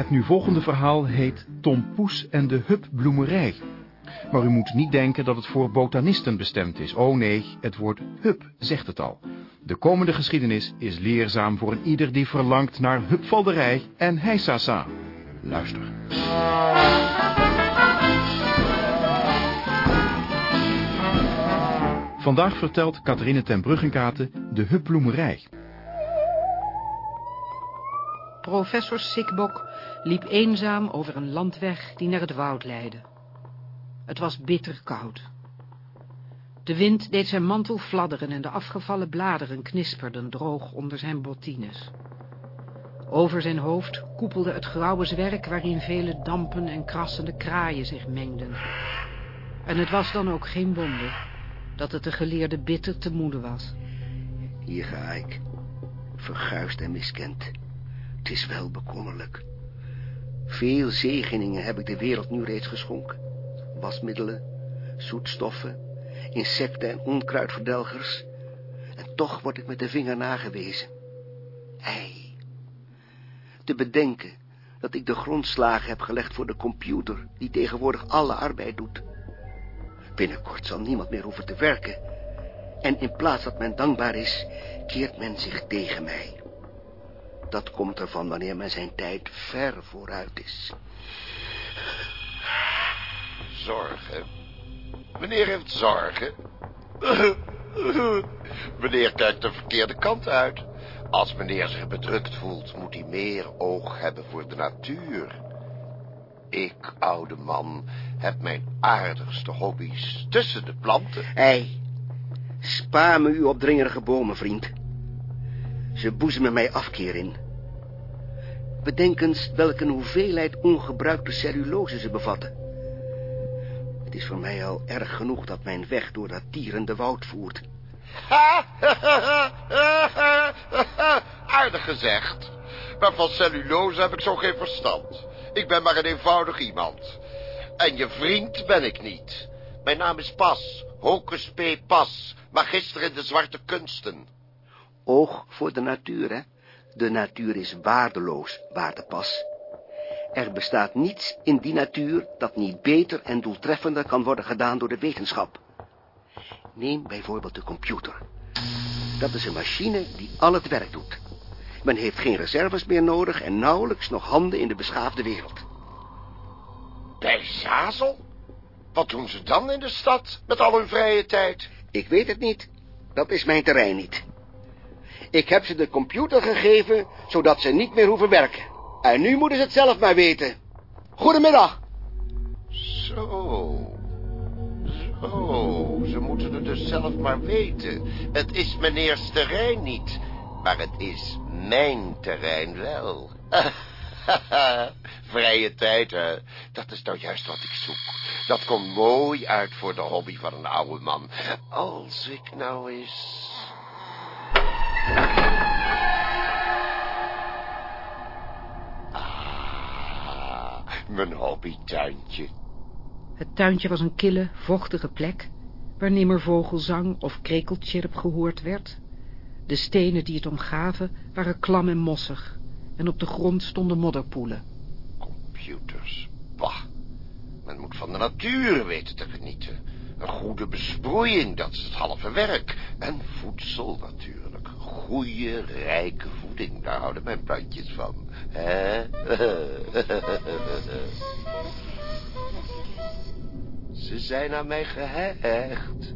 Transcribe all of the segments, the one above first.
Het nu volgende verhaal heet Tom Poes en de Hupbloemerij. Maar u moet niet denken dat het voor botanisten bestemd is. Oh nee, het woord hup zegt het al. De komende geschiedenis is leerzaam voor een ieder die verlangt naar hupvalderij en heisasa. Luister. Vandaag vertelt Catharine ten Bruggenkate de hupbloemerij. Professor Sikbok liep eenzaam over een landweg die naar het woud leidde. Het was bitter koud. De wind deed zijn mantel fladderen en de afgevallen bladeren knisperden droog onder zijn bottines. Over zijn hoofd koepelde het grauwe zwerk waarin vele dampen en krassende kraaien zich mengden. En het was dan ook geen wonder dat het de geleerde bitter te moede was. Hier ga ik, verguisd en miskend. Het is wel bekommerlijk. Veel zegeningen heb ik de wereld nu reeds geschonken. Wasmiddelen, zoetstoffen, insecten en onkruidverdelgers. En toch word ik met de vinger nagewezen. Ei, te bedenken dat ik de grondslagen heb gelegd voor de computer... die tegenwoordig alle arbeid doet. Binnenkort zal niemand meer hoeven te werken. En in plaats dat men dankbaar is, keert men zich tegen mij. Dat komt ervan wanneer men zijn tijd ver vooruit is. Zorgen? Meneer heeft zorgen? meneer kijkt de verkeerde kant uit. Als meneer zich bedrukt voelt, moet hij meer oog hebben voor de natuur. Ik, oude man, heb mijn aardigste hobby's tussen de planten. Ei, spaar me uw opdringerige bomen, vriend. Ze boezemen mij afkeer in. Bedenk eens welke hoeveelheid ongebruikte cellulose ze bevatten. Het is voor mij al erg genoeg dat mijn weg door dat tierende woud voert. Aardig gezegd. Maar van cellulose heb ik zo geen verstand. Ik ben maar een eenvoudig iemand. En je vriend ben ik niet. Mijn naam is Pas, Hocus P. Pas, magister in de zwarte kunsten. Oog voor de natuur, hè? De natuur is waardeloos, waarde Pas. Er bestaat niets in die natuur dat niet beter en doeltreffender kan worden gedaan door de wetenschap. Neem bijvoorbeeld de computer. Dat is een machine die al het werk doet. Men heeft geen reserves meer nodig en nauwelijks nog handen in de beschaafde wereld. Bij Zazel? Wat doen ze dan in de stad met al hun vrije tijd? Ik weet het niet. Dat is mijn terrein niet. Ik heb ze de computer gegeven, zodat ze niet meer hoeven werken. En nu moeten ze het zelf maar weten. Goedemiddag. Zo. Zo, ze moeten het dus zelf maar weten. Het is meneers terrein niet, maar het is mijn terrein wel. Vrije tijd, hè. Dat is nou juist wat ik zoek. Dat komt mooi uit voor de hobby van een oude man. Als ik nou eens... Ah, mijn hobbytuintje. Het tuintje was een kille, vochtige plek, waar nimmer vogelzang of krekeltjirp gehoord werd. De stenen die het omgaven waren klam en mossig, en op de grond stonden modderpoelen. Computers, bah. Men moet van de natuur weten te genieten. Een goede besproeiing, dat is het halve werk. En voedsel natuurlijk. Goede, rijke voeding, daar houden mijn plantjes van. Hè? Ze zijn aan mij gehecht.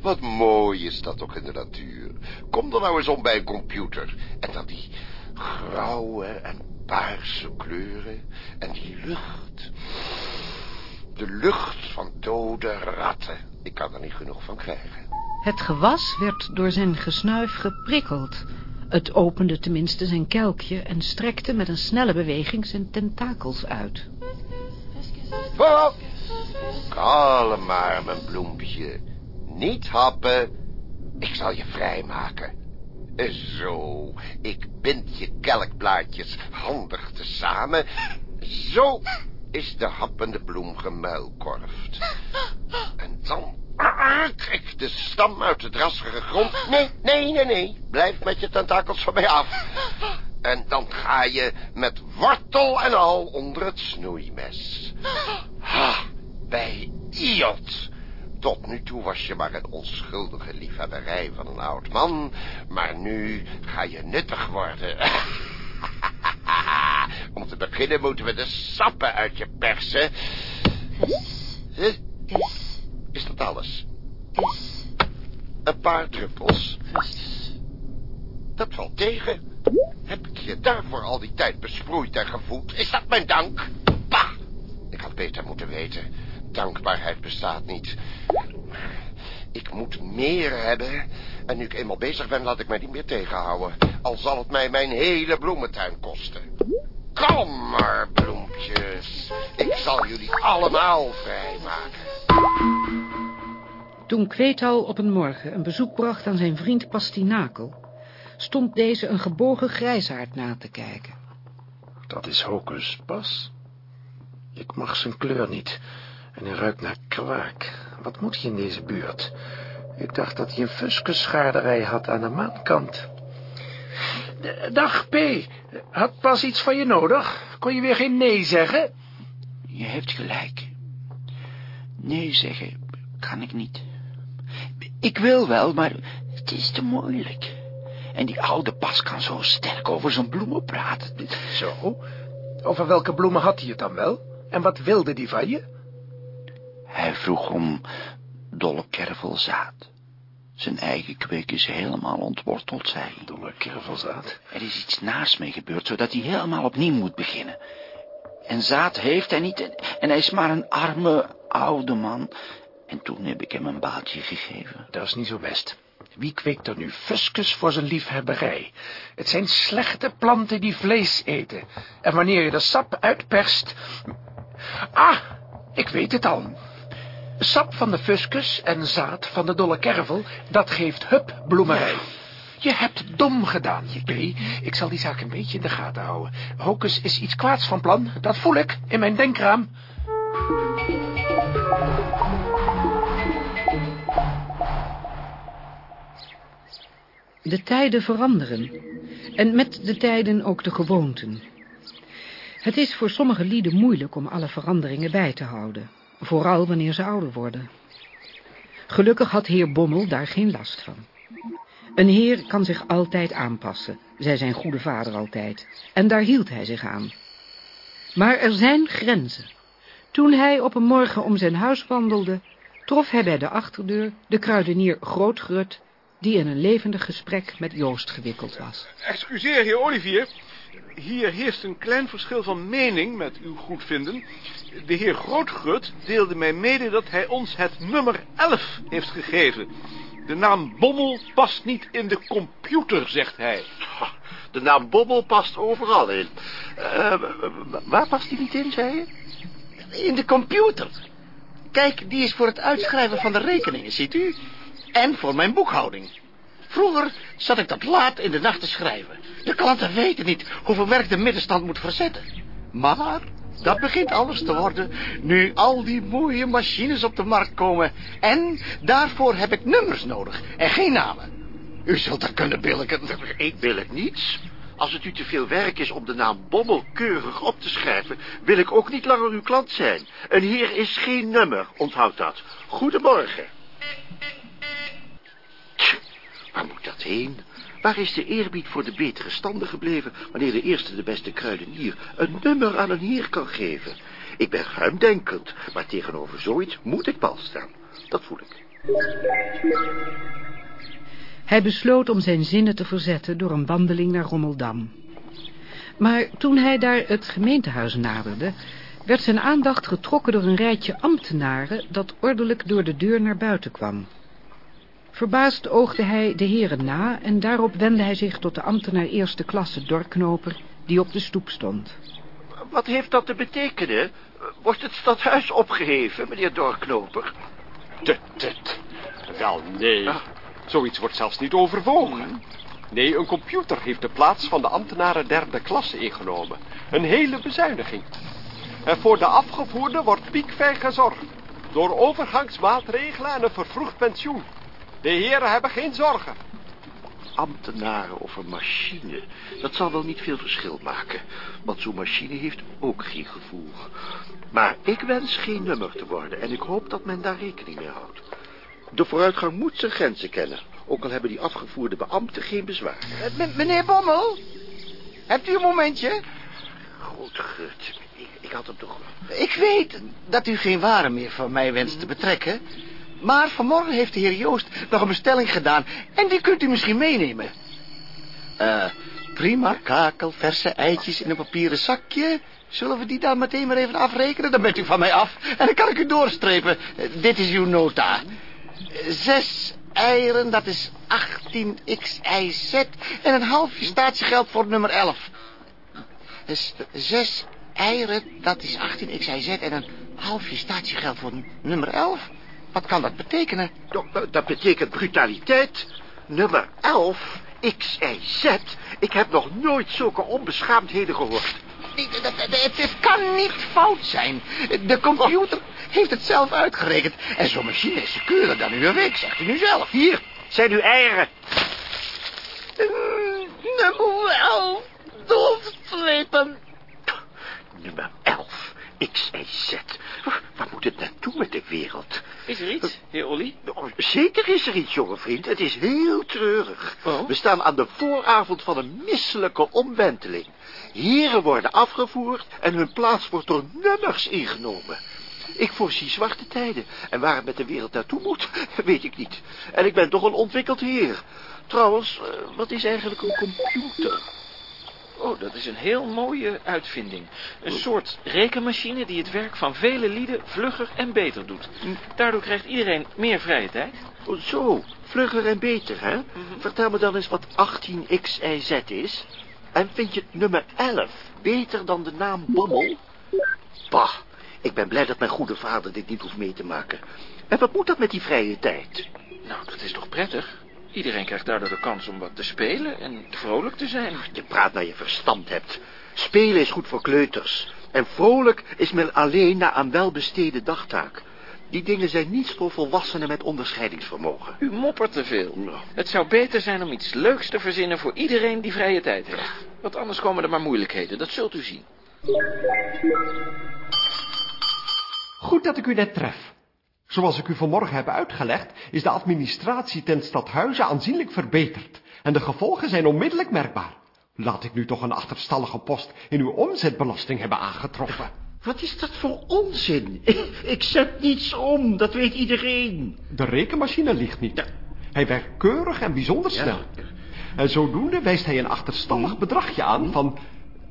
Wat mooi is dat toch in de natuur. Kom er nou eens om bij een computer. En dan die grauwe en paarse kleuren. En die lucht. De lucht van dode ratten. Ik kan er niet genoeg van krijgen. Het gewas werd door zijn gesnuif geprikkeld. Het opende tenminste zijn kelkje en strekte met een snelle beweging zijn tentakels uit. Oh, kalm maar, mijn bloempje. Niet happen. Ik zal je vrijmaken. Zo, ik bind je kelkblaadjes handig tezamen. Zo is de happende bloem gemuilkorfd. En dan trek de stam uit de drassige grond. Nee, nee, nee, nee. Blijf met je tentakels van mij af. En dan ga je met wortel en al onder het snoeimes. Ha, bij Iot. Tot nu toe was je maar een onschuldige liefhebberij van een oud man, maar nu ga je nuttig worden. Om te beginnen moeten we de sappen uit je persen. Is dat alles? Is, Een paar druppels. is. Dat valt tegen. Heb ik je daarvoor al die tijd besproeid en gevoed? Is dat mijn dank? Bah! Ik had beter moeten weten. Dankbaarheid bestaat niet. Ik moet meer hebben. En nu ik eenmaal bezig ben, laat ik mij niet meer tegenhouden. Al zal het mij mijn hele bloementuin kosten. Kom maar, bloempjes. Ik zal jullie allemaal vrijmaken. Toen Kweetal op een morgen een bezoek bracht aan zijn vriend Pastinakel, stond deze een gebogen grijsaard na te kijken. Dat is Hocus Pas. Ik mag zijn kleur niet. En hij ruikt naar kwaak. Wat moet hij in deze buurt? Ik dacht dat hij een fuskusschaarderij had aan de maankant. D- Dag, P. Had Pas iets van je nodig? Kon je weer geen nee zeggen? Je hebt gelijk. Nee zeggen kan ik niet. Ik wil wel, maar het is te moeilijk. En die oude pas kan zo sterk over zijn bloemen praten. Zo. Over welke bloemen had hij het dan wel? En wat wilde die van je? Hij vroeg om dolle kervelzaad. Zijn eigen kweek is helemaal ontworteld, zei hij. Dolle kervelzaad. Er is iets naast mee gebeurd, zodat hij helemaal opnieuw moet beginnen. En zaad heeft hij niet, en, en hij is maar een arme oude man. En toen heb ik hem een baadje gegeven. Dat is niet zo best. Wie kweekt er nu fuskus voor zijn liefhebberij? Het zijn slechte planten die vlees eten. En wanneer je de sap uitperst... Ah, ik weet het al. Sap van de fuscus en zaad van de dolle kervel, dat geeft hupbloemerij. Je hebt dom gedaan, P. Ik zal die zaak een beetje in de gaten houden. Hocus is iets kwaads van plan, dat voel ik in mijn denkraam. De tijden veranderen. En met de tijden ook de gewoonten. Het is voor sommige lieden moeilijk om alle veranderingen bij te houden. Vooral wanneer ze ouder worden. Gelukkig had heer Bommel daar geen last van. Een heer kan zich altijd aanpassen, zei zijn goede vader altijd. En daar hield hij zich aan. Maar er zijn grenzen. Toen hij op een morgen om zijn huis wandelde, trof hij bij de achterdeur de kruidenier Grootgrut, die in een levendig gesprek met Joost gewikkeld was. Excuseer, heer Olivier. Hier heerst een klein verschil van mening met uw goedvinden. De heer Grootgrut deelde mij mede dat hij ons het nummer 11 heeft gegeven. De naam Bommel past niet in de computer, zegt hij. De naam Bobbel past overal in. Eh, waar past die niet in, zei je? In de computer. Kijk, die is voor het uitschrijven van de rekeningen, ziet u? En voor mijn boekhouding. Vroeger zat ik dat laat in de nacht te schrijven. De klanten weten niet hoeveel werk de middenstand moet verzetten. Maar dat begint anders te worden nu al die mooie machines op de markt komen. En daarvoor heb ik nummers nodig en geen namen. U zult dat kunnen billiken. Ik het niets. Als het u te veel werk is om de naam Bommel keurig op te schrijven... wil ik ook niet langer uw klant zijn. Een heer is geen nummer, onthoud dat. Goedemorgen. Waar moet dat heen? Waar is de eerbied voor de betere standen gebleven... wanneer de eerste de beste kruidenier een nummer aan een heer kan geven? Ik ben ruimdenkend, maar tegenover zoiets moet ik pal staan. Dat voel ik. Hij besloot om zijn zinnen te verzetten door een wandeling naar Rommeldam. Maar toen hij daar het gemeentehuis naderde, werd zijn aandacht getrokken door een rijtje ambtenaren dat ordelijk door de deur naar buiten kwam. Verbaasd oogde hij de heren na en daarop wendde hij zich tot de ambtenaar eerste klasse Dorknoper die op de stoep stond. Wat heeft dat te betekenen? Wordt het stadhuis opgeheven, meneer Dorknoper? Tut, tut. Wel, nee. Zoiets wordt zelfs niet overwogen. Nee, een computer heeft de plaats van de ambtenaren derde klasse ingenomen. Een hele bezuiniging. En voor de afgevoerden wordt piekfijn gezorgd. Door overgangsmaatregelen en een vervroegd pensioen. De heren hebben geen zorgen. ambtenaren of een machine. Dat zal wel niet veel verschil maken. Want zo'n machine heeft ook geen gevoel. Maar ik wens geen nummer te worden. En ik hoop dat men daar rekening mee houdt. De vooruitgang moet zijn grenzen kennen. Ook al hebben die afgevoerde beambten geen bezwaar. M- meneer Bommel? Hebt u een momentje? Goed, gut. Ik, ik had hem toch... Ik weet dat u geen waren meer van mij wenst te betrekken. Maar vanmorgen heeft de heer Joost nog een bestelling gedaan. En die kunt u misschien meenemen. Eh, prima, kakel, verse eitjes in een papieren zakje. Zullen we die dan meteen maar even afrekenen? Dan bent u van mij af. En dan kan ik u doorstrepen. Eh, dit is uw nota. Zes eieren, dat is 18 XIZ. En een halfje statiegeld voor nummer 11. Dus zes eieren, dat is 18 XIZ. En een halfje statiegeld voor nummer 11. Wat kan dat betekenen? Dat, dat betekent brutaliteit. Nummer 11, XIZ. Ik heb nog nooit zulke onbeschaamdheden gehoord. Het, kan niet fout zijn. De computer heeft het zelf uitgerekend. En zo'n machine is secuurder dan u een week, zegt u nu zelf. Hier zijn uw eieren. Nummer 11, doorstrepen. Nummer 11, XIZ. Waar moet het naartoe met de wereld? Is er iets, heer Olly? Oh, Zeker is er iets, jonge vriend. Het is heel treurig. Oh? We staan aan de vooravond van een misselijke omwenteling. Heren worden afgevoerd en hun plaats wordt door nummers ingenomen. Ik voorzie zwarte tijden. En waar het met de wereld naartoe moet, weet ik niet. En ik ben toch een ontwikkeld heer. Trouwens, eh, wat is eigenlijk een computer? Oh, dat is een heel mooie uitvinding. Een soort rekenmachine die het werk van vele lieden vlugger en beter doet. Daardoor krijgt iedereen meer vrije tijd. Oh, zo, vlugger en beter, hè? Vertel me dan eens wat 18XIZ is. En vind je het nummer 11 beter dan de naam Bommel? Bah, ik ben blij dat mijn goede vader dit niet hoeft mee te maken. En wat moet dat met die vrije tijd? Nou, dat is toch prettig? Iedereen krijgt daardoor de kans om wat te spelen en vrolijk te zijn. Je praat naar je verstand hebt. Spelen is goed voor kleuters. En vrolijk is men alleen na een welbesteden dagtaak. Die dingen zijn niets voor volwassenen met onderscheidingsvermogen. U moppert te veel. Het zou beter zijn om iets leuks te verzinnen voor iedereen die vrije tijd heeft. Want anders komen er maar moeilijkheden, dat zult u zien. Goed dat ik u net tref. Zoals ik u vanmorgen heb uitgelegd, is de administratie ten stadhuize aanzienlijk verbeterd. En de gevolgen zijn onmiddellijk merkbaar. Laat ik nu toch een achterstallige post in uw omzetbelasting hebben aangetroffen. Wat is dat voor onzin? Ik, ik zet niets om, dat weet iedereen. De rekenmachine ligt niet. Hij werkt keurig en bijzonder snel. En zodoende wijst hij een achterstallig bedragje aan van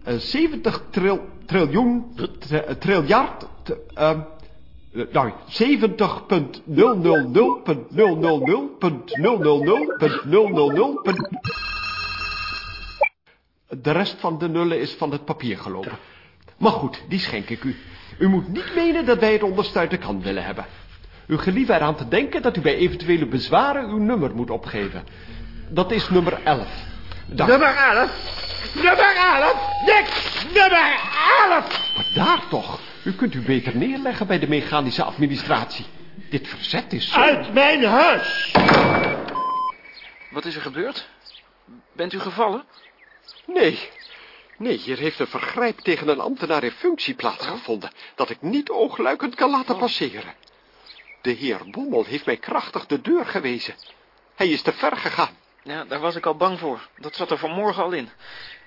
eh, 70 tril, triljoen, eh, triljard, eh, nou, 70.000.000.000.000.000. De rest van de nullen is van het papier gelopen. Maar goed, die schenk ik u. U moet niet menen dat wij het onderste uit de kan willen hebben. U gelieve eraan te denken dat u bij eventuele bezwaren uw nummer moet opgeven. Dat is nummer 11. Daar. Nummer 11. Nummer 11. Niks. Nummer 11. Maar daar toch. U kunt u beter neerleggen bij de mechanische administratie. Dit verzet is zo... Uit mijn huis. Wat is er gebeurd? Bent u gevallen? Nee. Nee, hier heeft een vergrijp tegen een ambtenaar in functie plaatsgevonden... dat ik niet oogluikend kan laten passeren. De heer Bommel heeft mij krachtig de deur gewezen. Hij is te ver gegaan. Ja, daar was ik al bang voor. Dat zat er vanmorgen al in.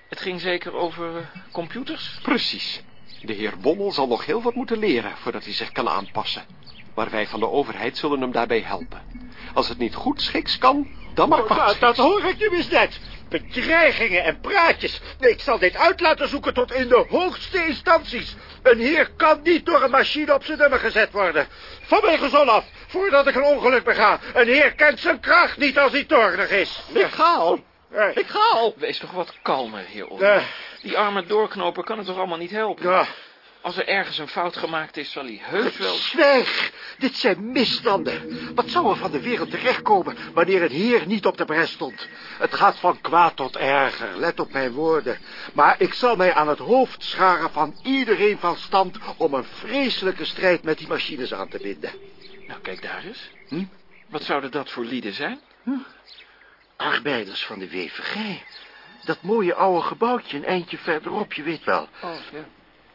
Het ging zeker over eh, computers? Precies. De heer Bommel zal nog heel wat moeten leren voordat hij zich kan aanpassen. Maar wij van de overheid zullen hem daarbij helpen. Als het niet goed schiks kan, dan maar Dat, dat kwaad. hoor ik nu eens net. Bedreigingen en praatjes. Nee, ik zal dit uit laten zoeken tot in de hoogste instanties. Een heer kan niet door een machine op zijn nummer gezet worden. Van mijn gezond af, voordat ik een ongeluk bega. Een heer kent zijn kracht niet als hij toornig is. Ik ga al. Ik ga al. Wees toch wat kalmer, heer Olly. Die arme doorknoper kan het toch allemaal niet helpen? ja. Als er ergens een fout gemaakt is, zal hij heus wel... Zwijg! Dit zijn misstanden. Wat zou er van de wereld terechtkomen wanneer een heer niet op de bres stond? Het gaat van kwaad tot erger, let op mijn woorden. Maar ik zal mij aan het hoofd scharen van iedereen van stand... om een vreselijke strijd met die machines aan te binden. Nou, kijk daar eens. Hm? Wat zouden dat voor lieden zijn? arbeiders van de weverij. Dat mooie oude gebouwtje een eindje verderop, je weet wel. Oh, ja.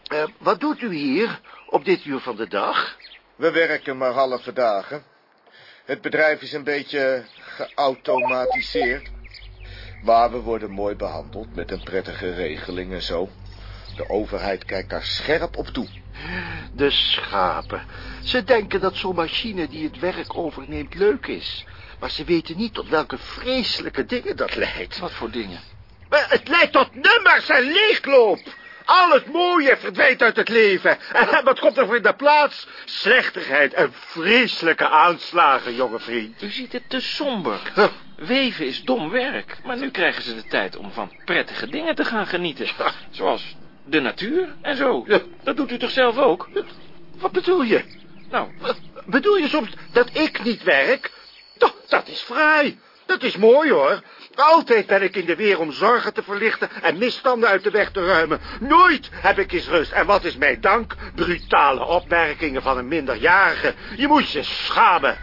Eh, wat doet u hier op dit uur van de dag? We werken maar halve dagen. Het bedrijf is een beetje geautomatiseerd. Maar we worden mooi behandeld met een prettige regeling en zo. De overheid kijkt daar scherp op toe. De schapen. Ze denken dat zo'n machine die het werk overneemt leuk is. Maar ze weten niet tot welke vreselijke dingen dat leidt. Wat voor dingen? Maar het leidt tot nummers en leegloop. Al het mooie verdwijnt uit het leven. En wat komt er voor in de plaats? Slechtigheid en vreselijke aanslagen, jonge vriend. U ziet het te somber. Weven is dom werk, maar nu krijgen ze de tijd om van prettige dingen te gaan genieten. Zoals de natuur en zo. Ja. Dat doet u toch zelf ook? Wat bedoel je? Nou, Bedoel je soms dat ik niet werk? Dat is fraai. Dat is mooi, hoor. Altijd ben ik in de weer om zorgen te verlichten en misstanden uit de weg te ruimen. Nooit heb ik eens rust. En wat is mijn dank? Brutale opmerkingen van een minderjarige. Je moet je schamen.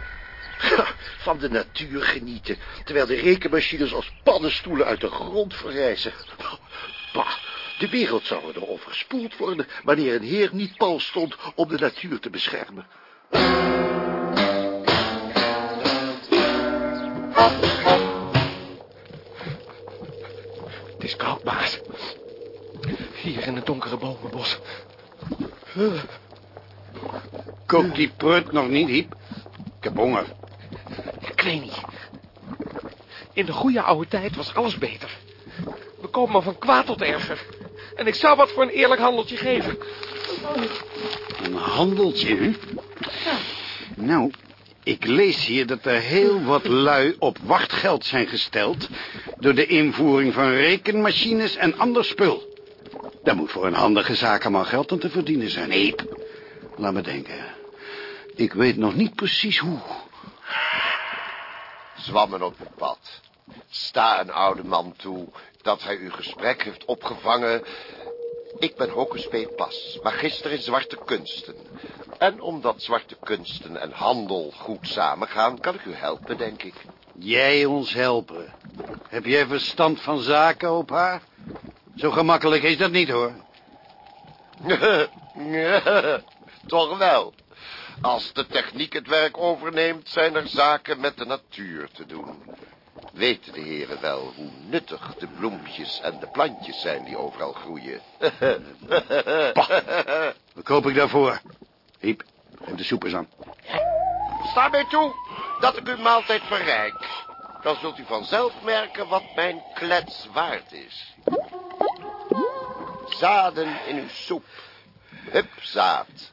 Van de natuur genieten, terwijl de rekenmachines als paddenstoelen uit de grond verrijzen. Bah, de wereld zou er overspoeld worden wanneer een heer niet pal stond om de natuur te beschermen. Is koud, baas. Hier in het donkere bomenbos. Kookt die prut nog niet, Hiep? Ik heb honger. Ik weet niet. In de goede oude tijd was alles beter. We komen van kwaad tot erger. En ik zou wat voor een eerlijk handeltje geven. Een handeltje, hè? Nou, ik lees hier dat er heel wat lui op wachtgeld zijn gesteld... door de invoering van rekenmachines en ander spul. Daar moet voor een handige zakenman geld aan te verdienen zijn. Hiep, laat me denken. Ik weet nog niet precies hoe. Zwammen op het pad. Sta een oude man toe dat hij uw gesprek heeft opgevangen. Ik ben Hocus P. Pas, magister in zwarte kunsten. En omdat zwarte kunsten en handel goed samengaan, kan ik u helpen, denk ik. Jij ons helpen. Heb jij verstand van zaken op haar? Zo gemakkelijk is dat niet, hoor. Toch wel. Als de techniek het werk overneemt, zijn er zaken met de natuur te doen. Weten de heren wel hoe nuttig de bloempjes en de plantjes zijn die overal groeien? Wat koop ik daarvoor? Hiep, geef de soep eens aan. Sta mij toe dat ik uw maaltijd verrijk. Dan zult u vanzelf merken wat mijn klets waard is. Zaden in uw soep. Hupzaad.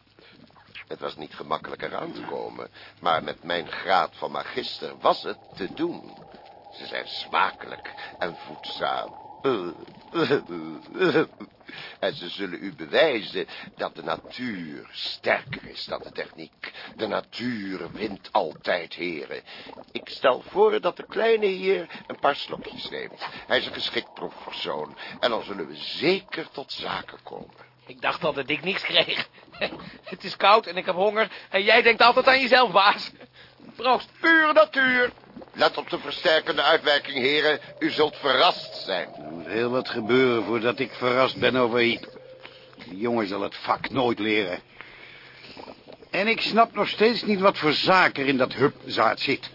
Het was niet gemakkelijk eraan te komen, maar met mijn graad van magister was het te doen. Ze zijn smakelijk en voedzaam. En ze zullen u bewijzen dat de natuur sterker is dan de techniek. De natuur wint altijd, heren. Ik stel voor dat de kleine heer een paar slokjes neemt. Hij is een geschikt proefpersoon. En dan zullen we zeker tot zaken komen. Ik dacht al dat ik niks kreeg. Het is koud en ik heb honger. En jij denkt altijd aan jezelf, baas. Proost. Puur natuur. Let op de versterkende uitwerking, heren. U zult verrast zijn. Er moet heel wat gebeuren voordat ik verrast ben over. Die jongen zal het vak nooit leren. En ik snap nog steeds niet wat voor zaken in dat hupzaad zit.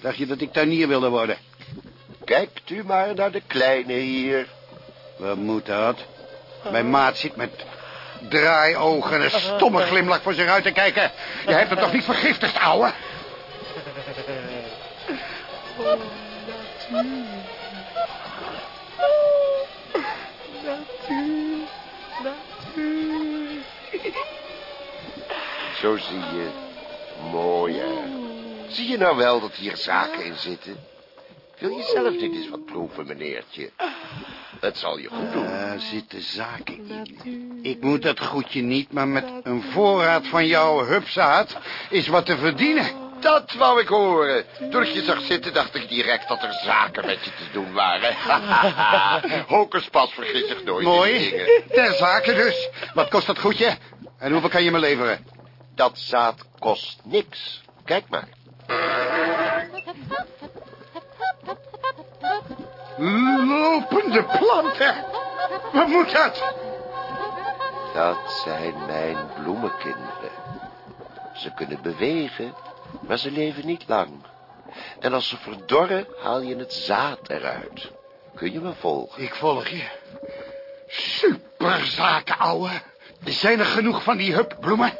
Dacht je dat ik tuinier wilde worden? Kijkt u maar naar de kleine hier. Wat moet dat? Mijn maat zit met draaiogen en een stomme glimlach voor zich uit te kijken. Je hebt het toch niet vergiftigd, ouwe? Zo zie je. Mooi, hè? Zie je nou wel dat hier zaken in zitten? Wil je zelf niet eens wat proeven, meneertje? Het zal je goed doen. Daar zitten zaken in. Ik moet dat goedje niet, maar met een voorraad van jouw hupzaad is wat te verdienen. Dat wou ik horen. Toen ik je zag zitten, dacht ik direct dat er zaken met je te doen waren. Hocus pas vergis zich nooit Mooi. Ter zake dus. Wat kost dat goedje? En hoeveel kan je me leveren? Dat zaad kost niks. Kijk maar. Lopende planten. Wat moet dat? Dat zijn mijn bloemenkinderen. Ze kunnen bewegen, maar ze leven niet lang. En als ze verdorren, haal je het zaad eruit. Kun je me volgen? Ik volg je. Superzaken, ouwe. Zijn er genoeg van die hupbloemen?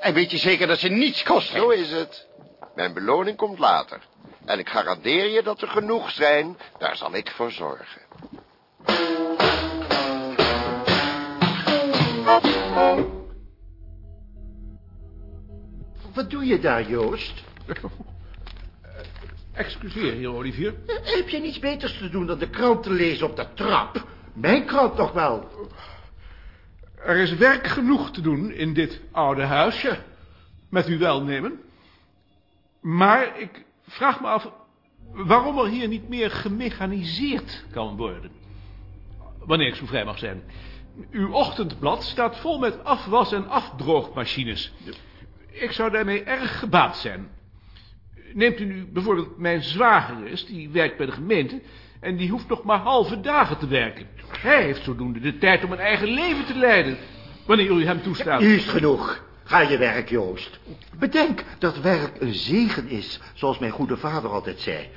En weet je zeker dat ze niets kosten? Zo is het. Mijn beloning komt later. En ik garandeer je dat er genoeg zijn. Daar zal ik voor zorgen. Wat doe je daar, Joost? Excuseer, heer Olivier. Heb je niets beters te doen dan de krant te lezen op de trap? Mijn krant toch wel? Er is werk genoeg te doen in dit oude huisje. Met uw welnemen. Maar ik vraag me af waarom er hier niet meer gemechaniseerd kan worden. Wanneer ik zo vrij mag zijn. Uw ochtendblad staat vol met afwas- en afdroogmachines. Ik zou daarmee erg gebaat zijn. Neemt u nu bijvoorbeeld mijn zwager eens, die werkt bij de gemeente... en die hoeft nog maar halve dagen te werken. Hij heeft zodoende de tijd om een eigen leven te leiden... wanneer u hem toestaat. Nu is het genoeg. Ga je werk, Joost. Bedenk dat werk een zegen is, zoals mijn goede vader altijd zei.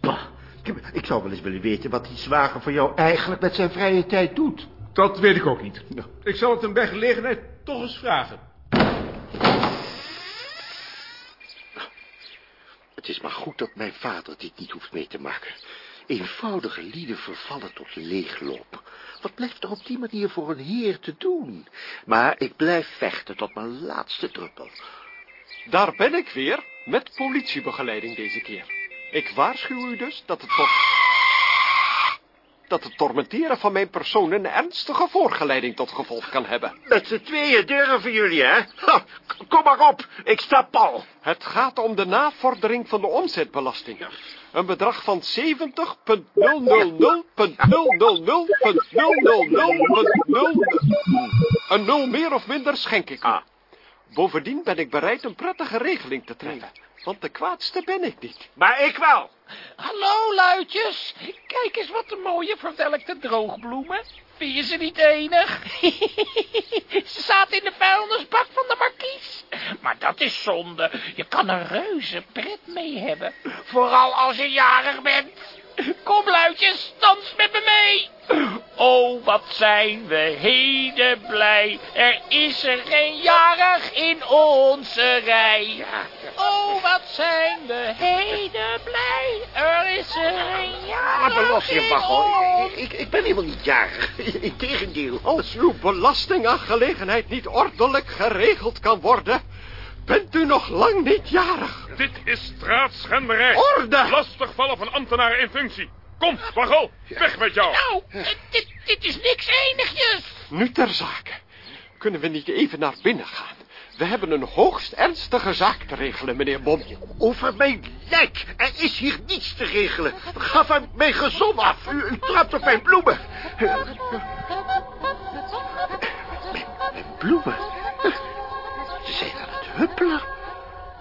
Bah, ik, ik zou wel eens willen weten wat die zwager voor jou eigenlijk met zijn vrije tijd doet. Dat weet ik ook niet. Ik zal het hem bij gelegenheid toch eens vragen. Het is maar goed dat mijn vader dit niet hoeft mee te maken. Eenvoudige lieden vervallen tot leegloop. Wat blijft er op die manier voor een heer te doen? Maar ik blijf vechten tot mijn laatste druppel. Daar ben ik weer, met politiebegeleiding deze keer. Ik waarschuw u dus dat het tot... dat het tormenteren van mijn persoon een ernstige voorgeleiding tot gevolg kan hebben. Met z'n tweeën durven jullie, hè? Ha, kom maar op, ik sta pal. Het gaat om de navordering van de omzetbelasting. Een bedrag van 70.000.000.000.000.000. Een nul meer of minder schenk ik u. Bovendien ben ik bereid een prettige regeling te treffen. Want de kwaadste ben ik niet. Maar ik wel. Hallo, luidjes. Kijk eens wat een mooie verwelkte droogbloemen. Vind je ze niet enig? ze zaten in de vuilnisbak van de markies. Maar dat is zonde. Je kan er reuze pret mee hebben. Vooral als je jarig bent. Kom, luidjes, dans met me mee. Oh, wat zijn we heden blij. Er is er geen jarig in onze rij. Oh, wat zijn we heden blij. Er is er een jarig Maar in Waggel. ons. Ik, ik, ik ben helemaal niet jarig. Integendeel. Als uw belastingaangelegenheid niet ordelijk geregeld kan worden, bent u nog lang niet jarig. Dit is straatschenderij. Orde! Lastigvallen van ambtenaren in functie. Kom, Waggel, weg met jou. Nou, dit, dit is niks enigjes. Nu ter zake. Kunnen we niet even naar binnen gaan? We hebben een hoogst ernstige zaak te regelen, meneer Bommel. Over mijn lijk. Er is hier niets te regelen. Ga van mijn gezond af. U, u trapt op mijn bloemen. Mijn, mijn bloemen? Huppelen.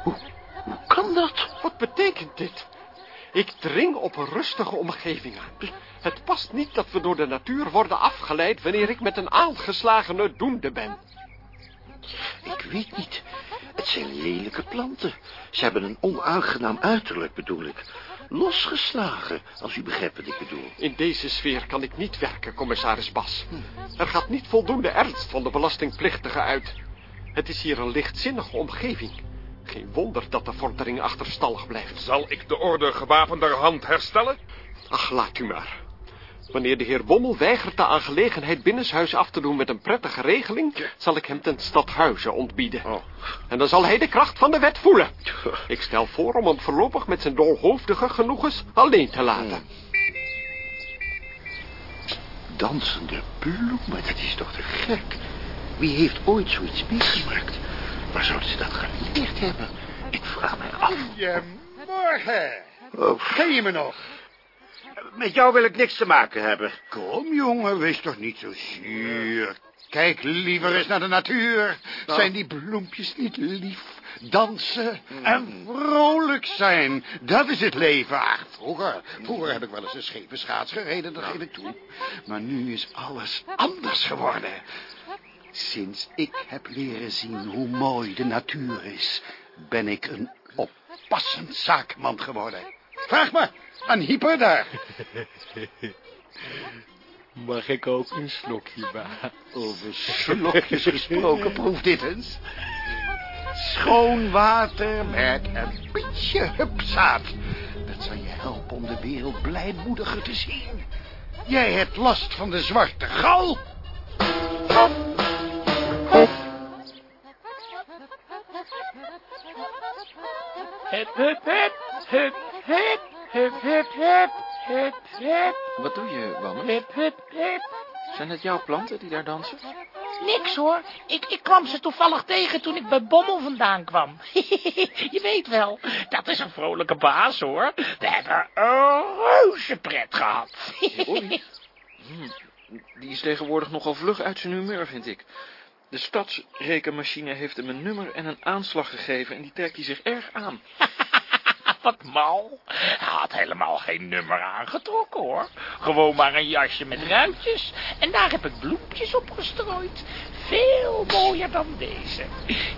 Hoe, hoe kan dat? Wat betekent dit? Ik dring op een rustige omgeving aan. Het past niet dat we door de natuur worden afgeleid wanneer ik met een aangeslagene doende ben. Ik weet niet. Het zijn lelijke planten. Ze hebben een onaangenaam uiterlijk, bedoel ik. Losgeslagen, als u begrijpt wat ik bedoel. In deze sfeer kan ik niet werken, commissaris Bas. Er gaat niet voldoende ernst van de belastingplichtige uit. Het is hier een lichtzinnige omgeving. Geen wonder dat de vordering achterstallig blijft. Zal ik de orde gewapenderhand herstellen? Ach, laat u maar. Wanneer de heer Bommel weigert de aangelegenheid binnenshuis af te doen met een prettige regeling, zal ik hem ten stadhuize ontbieden. Oh. En dan zal hij de kracht van de wet voelen. Ik stel voor om hem voorlopig met zijn dolhoofdige genoegens alleen te laten. Dansende bloemen, dat is toch te gek? Wie heeft ooit zoiets meegemaakt? Waar zouden ze dat geleerd hebben? Ik vraag mij af. Goedemorgen. Oh, Ken je me nog? met jou wil ik niks te maken hebben. Kom, jongen, wees toch niet zo zuur. Kijk liever eens naar de natuur. Zijn die bloempjes niet lief? Dansen en vrolijk zijn. Dat is het leven. Ach, vroeger, vroeger heb ik wel eens een scheve schaats gereden, dat geef ik toe. Maar nu is alles anders geworden. Sinds ik heb leren zien hoe mooi de natuur is, ben ik een oppassend zaakman geworden. Vraag me aan Hyper daar. Mag ik ook een slokje, ba? Over slokjes gesproken, proef dit eens. Schoon water met een beetje hupzaad. Dat zal je helpen om de wereld blijmoediger te zien. Jij hebt last van de zwarte gal. Hup, hup, hup, hup, hup, hup, hup, hup, hup, hup. Wat doe je, Wannes? Hup, hup, hup. Zijn het jouw planten die daar dansen? Niks hoor. Ik, ik kwam ze toevallig tegen toen ik bij Bommel vandaan kwam. je weet wel, dat is een vrolijke baas hoor. We hebben een reuze pret gehad. Oei. Hmm, Die is tegenwoordig nogal vlug uit zijn humeur, vind ik. De stadsrekenmachine heeft hem een nummer en een aanslag gegeven en die trekt hij zich erg aan. Wat mal. Hij had helemaal geen nummer aangetrokken hoor. Gewoon maar een jasje met ruitjes. En daar heb ik bloempjes op gestrooid. Veel mooier dan deze.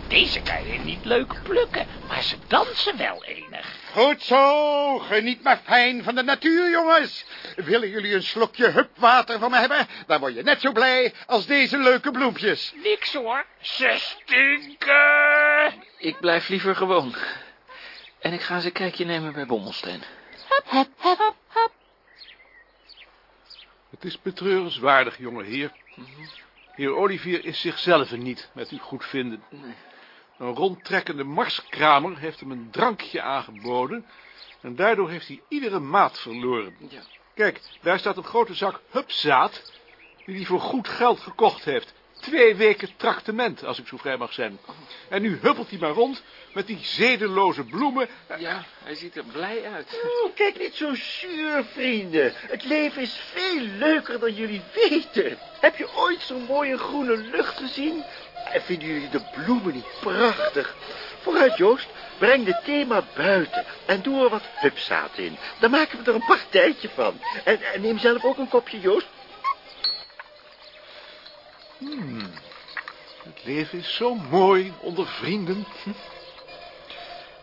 Deze kan je niet leuk plukken, maar ze dansen wel enig. Goed zo, geniet maar fijn van de natuur, jongens. Willen jullie een slokje hupwater van me hebben? Dan word je net zo blij als deze leuke bloempjes. Niks hoor, ze stinken. Ik blijf liever gewoon. En ik ga eens een kijkje nemen bij Bommelsteen. Het is betreurenswaardig, jonge heer. Heer Olivier is zichzelf niet, met uw goedvinden. Een rondtrekkende marskramer heeft hem een drankje aangeboden... en daardoor heeft hij iedere maat verloren. Ja. Kijk, daar staat een grote zak hupzaad... die hij voor goed geld gekocht heeft. Twee weken tractement, als ik zo vrij mag zijn. En nu huppelt hij maar rond met die zedeloze bloemen... Ja, hij ziet er blij uit. Oh, kijk niet zo zuur, vrienden. Het leven is veel leuker dan jullie weten. Heb je ooit zo'n mooie groene lucht gezien? En vinden jullie de bloemen niet prachtig? Vooruit, Joost. Breng de thema buiten en doe er wat hupzaad in. Dan maken we er een partijtje van. En, en neem zelf ook een kopje, Joost. Hmm, het leven is zo mooi onder vrienden. Hm.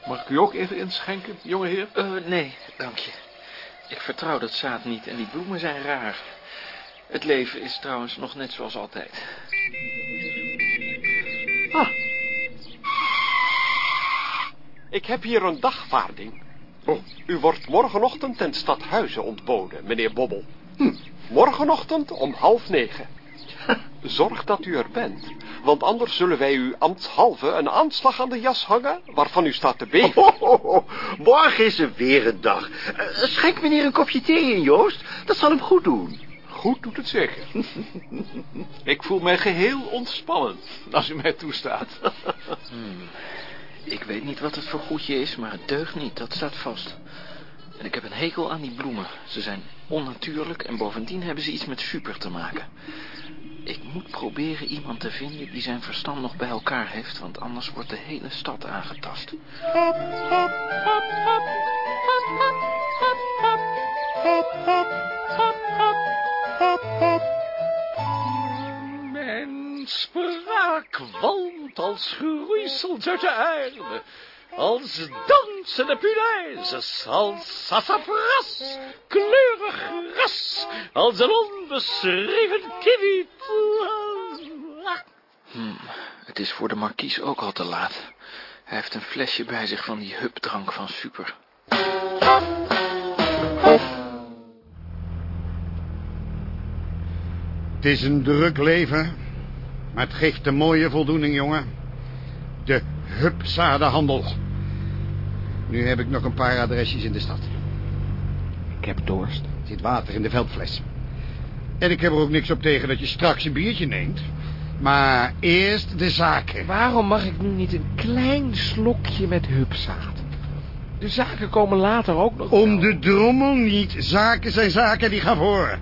Mag ik u ook even inschenken, jonge heer? Eh, nee, dank je. Ik vertrouw dat zaad niet en die bloemen zijn raar. Het leven is trouwens nog net zoals altijd. Ah. Ik heb hier een dagvaarding. Oh, u wordt morgenochtend ten stadhuizen ontboden, meneer Bobbel. Hm. Morgenochtend om half negen. Zorg dat u er bent, want anders zullen wij u ambtshalve een aanslag aan de jas hangen, waarvan u staat te beven. Oh, oh, oh. Morgen is er weer een dag. Eh, schenk meneer een kopje thee in, Joost. Dat zal hem goed doen. Goed doet het zeker. ik voel mij geheel ontspannen, als u mij toestaat. Hmm. Ik weet niet wat het voor goedje is, maar het deugt niet, dat staat vast. En ik heb een hekel aan die bloemen. Ze zijn onnatuurlijk en bovendien hebben ze iets met super te maken. Ik moet proberen iemand te vinden die zijn verstand nog bij elkaar heeft, want anders wordt de hele stad aangetast. Mijn spraak walmt als geroeiseld uit de aarde. Als dansende punaises, als sassafras, kleurig gras, als een onbeschreven kiwi. Hmm, het is voor de markies ook al te laat. Hij heeft een flesje bij zich van die hupdrank van super. Het is een druk leven, maar het geeft een mooie voldoening, jongen. De hupzadenhandel. Nu heb ik nog een paar adresjes in de stad. Ik heb dorst. Er zit water in de veldfles. En ik heb er ook niks op tegen dat je straks een biertje neemt. Maar eerst de zaken. Waarom mag ik nu niet een klein slokje met hupzaad? De zaken komen later ook nog Om de drommel niet. Zaken zijn zaken die gaan voor.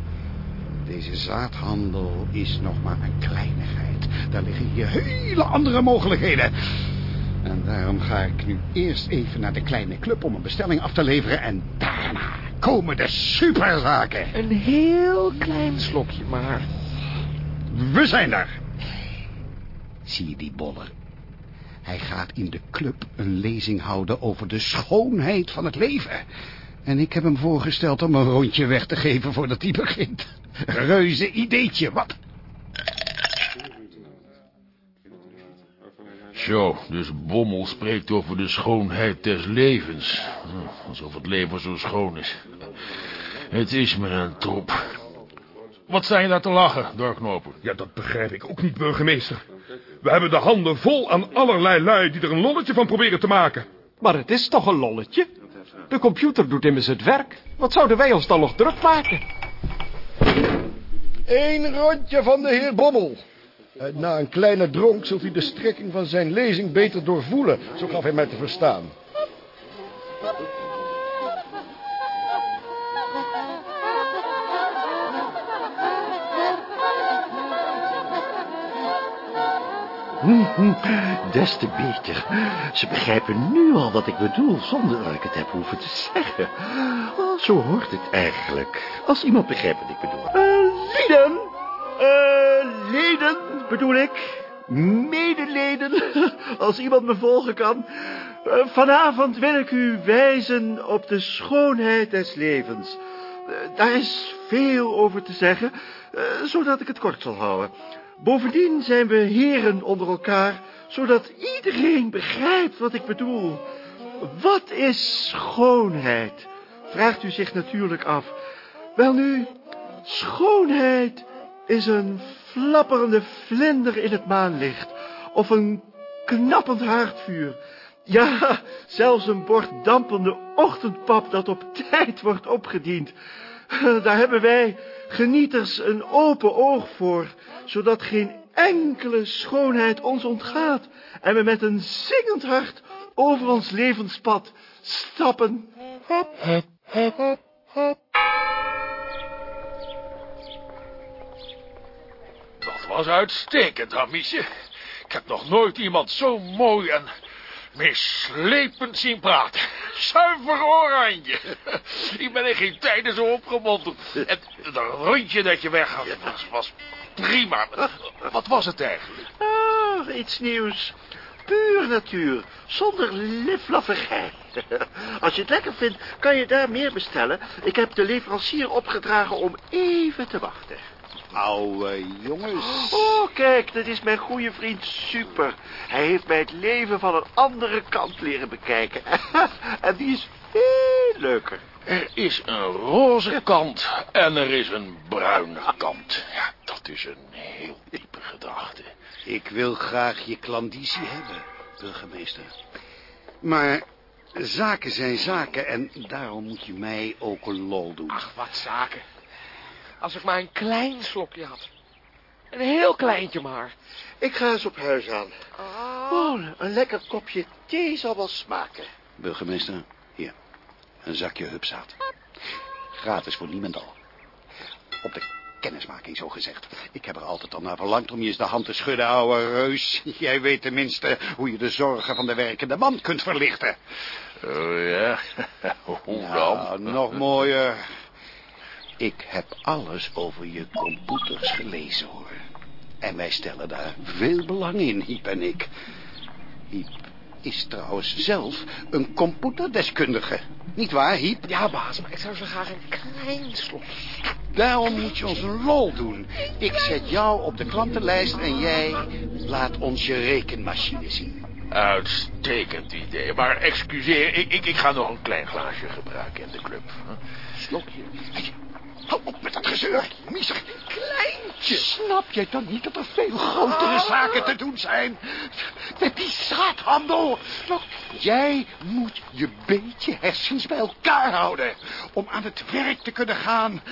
Deze zaadhandel is nog maar een kleinigheid. Daar liggen hier hele andere mogelijkheden. En daarom ga ik nu eerst even naar de kleine club om een bestelling af te leveren... en daarna komen de superzaken. Een heel klein slokje maar. We zijn daar. Zie je die boller? Hij gaat in de club een lezing houden over de schoonheid van het leven. En ik heb hem voorgesteld om een rondje weg te geven voordat hij begint. Reuze ideetje, wat? Zo, dus Bommel spreekt over de schoonheid des levens. Hm, Alsof het leven zo schoon is. Het is maar een troep. Wat zijn je daar te lachen, doorknopen? Ja, dat begrijp ik ook niet, burgemeester. We hebben de handen vol aan allerlei lui die er een lolletje van proberen te maken. Maar het is toch een lolletje? De computer doet immers het werk. Wat zouden wij ons dan nog druk maken? Eén rondje van de heer Bommel. Eh, Na een kleine dronk zult u de strekking van zijn lezing beter doorvoelen. Zo gaf hij mij te verstaan. Des te beter. Ze begrijpen nu al wat ik bedoel, zonder dat ik het heb hoeven te zeggen. Oh, zo hoort het eigenlijk. Als iemand begrijpt wat ik bedoel. Eh, leden! Eh, leden, bedoel ik. Medeleden, als iemand me volgen kan. Eh, vanavond wil ik u wijzen op de schoonheid des levens. Eh, daar is veel over te zeggen, zodat ik het kort zal houden. Bovendien zijn we heren onder elkaar, zodat iedereen begrijpt wat ik bedoel. Wat is schoonheid? Vraagt u zich natuurlijk af. Welnu, schoonheid is een flapperende vlinder in het maanlicht, of een knappend haardvuur. Ja, zelfs een bord dampende ochtendpap dat op tijd wordt opgediend. Daar hebben wij, genieters, een open oog voor, zodat geen enkele schoonheid ons ontgaat en we met een zingend hart over ons levenspad stappen hop. Dat was uitstekend, Amiesje. Ik heb nog nooit iemand zo mooi en mislepend zien praten. Zuiver oranje. Ik ben in geen tijden zo opgemonterd. En dat rondje dat je weg had, was, was prima. Wat was het eigenlijk? Ah, iets nieuws. Puur natuur, zonder liflaffigheid. Als je het lekker vindt, kan je daar meer bestellen. Ik heb de leverancier opgedragen om even te wachten. Oude jongens. Oh, kijk, dat is mijn goede vriend Super. Hij heeft mij het leven van een andere kant leren bekijken. en die is veel leuker. Er is een roze kant en er is een bruine kant. Ja, dat is een heel diepe gedachte. Ik wil graag je klandizie hebben, burgemeester. Maar zaken zijn zaken en daarom moet je mij ook een lol doen. Ach, wat zaken. Als ik maar een klein slokje had. Een heel kleintje maar. Ik ga eens op huis aan. Oh, een lekker kopje thee zal wel smaken. Burgemeester, hier, een zakje hupzaad. Gratis voor niemendal. Op de kennismaking, zo gezegd. Ik heb er altijd al naar verlangd om je eens de hand te schudden, ouwe reus. Jij weet tenminste hoe je de zorgen van de werkende man kunt verlichten. Oh ja, hoe Nou, nog mooier. Ik heb alles over je computers gelezen, hoor. En wij stellen daar veel belang in, Hiep en ik. Hiep is trouwens zelf een computerdeskundige. Niet waar, Hiep? Ja, baas, maar ik zou zo graag een klein slokje. Daarom moet je ons een lol doen. Ik zet jou op de klantenlijst en jij laat ons je rekenmachine zien. Uitstekend idee. Maar excuseer, ik, ik, ik ga nog een klein glaasje gebruiken in de club. Slokje. Hou op met dat gezeur, miezer. Kleintje. Snap jij dan niet dat er veel grotere zaken te doen zijn? Met die zaadhandel. Jij moet je beetje hersens bij elkaar houden... om aan het werk te kunnen gaan...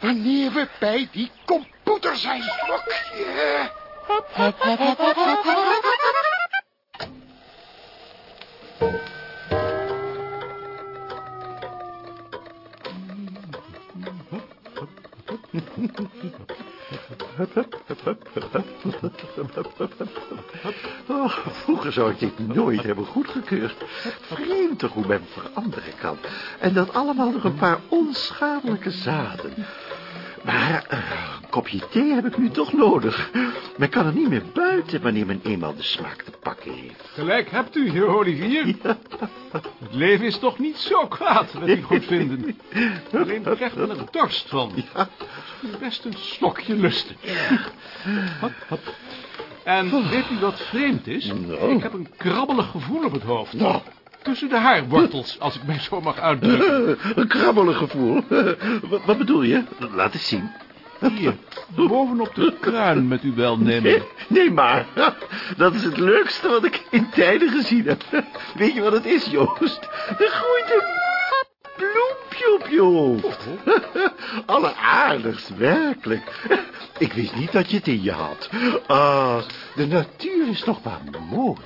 wanneer we bij die computer zijn. Slokje. Hop, hop, hop, hop, hop, hop, hop. Oh, vroeger zou ik dit nooit hebben goedgekeurd. Vreemd hoe men veranderen kan. En dat allemaal door een paar onschadelijke zaden. Maar eh, een kopje thee heb ik nu toch nodig. Men kan er niet meer buiten wanneer men eenmaal de smaak te pakken heeft. Gelijk hebt u, heer Olivier. Het leven is toch niet zo kwaad, wat u goed vinden. Alleen krijgt men er dorst van. Best een slokje lusten. Hop, hop. En weet u wat vreemd is? Ik heb een krabbelig gevoel op het hoofd. Tussen de haarwortels, als ik mij zo mag uitdrukken. Een krabbelig gevoel? Wat, wat bedoel je? Laat eens zien. Hier, bovenop de kruin met uw welnemen. Nee, nee, maar dat is het leukste wat ik in tijden gezien heb. Weet je wat het is, Joost? Er groeit een bloempje op je hoofd. Alleraardigst, werkelijk. Ik wist niet dat je het in je had. Ah, de natuur is toch maar mooi.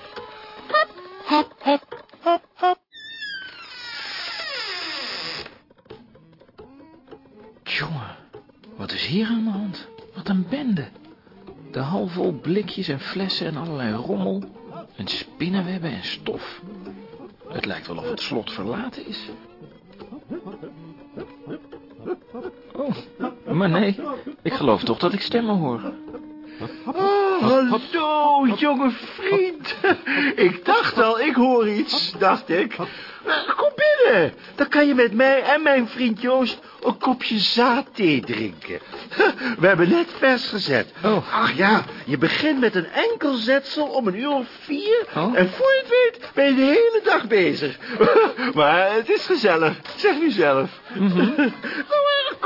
Hop, hop, hop, hop. Jongen, wat is hier aan de hand? Wat een bende. De hal vol blikjes en flessen en allerlei rommel. En spinnenwebben en stof. Het lijkt wel of het slot verlaten is. Oh, maar nee. Ik geloof toch dat ik stemmen hoor. Oh, hallo, jonge vriend. Ik dacht al, ik hoor iets, dacht ik. Eh, Kom binnen. Dan kan je met mij en mijn vriend Joost een kopje zaadthee drinken. We hebben net vers gezet. Ach ja, je begint met een enkel zetsel om een uur of vier. En voor je het weet ben je de hele dag bezig. Maar het is gezellig, zeg nu zelf. Maar,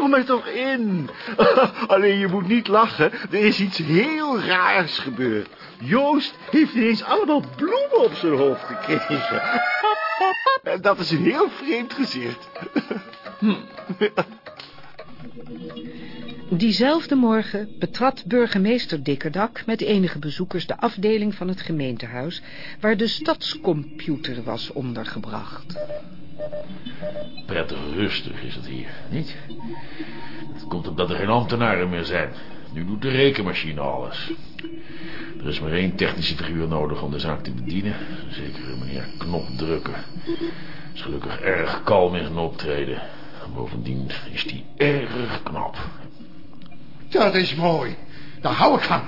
kom er toch in. Alleen je moet niet lachen, er is iets heel raars gebeurd. Joost heeft ineens allemaal bloemen op zijn hoofd gekregen. En dat is een heel vreemd gezicht. Diezelfde morgen betrad burgemeester Dikkerdak met enige bezoekers de afdeling van het gemeentehuis waar de stadscomputer was ondergebracht. Prettig rustig is het hier, niet? Het komt omdat er geen ambtenaren meer zijn. Nu doet de rekenmachine alles. Er is maar één technische figuur nodig om de zaak te bedienen. Zeker meneer Knopdrukker. Is gelukkig erg kalm in zijn optreden. En bovendien is die erg knap. Dat is mooi. Daar hou ik van.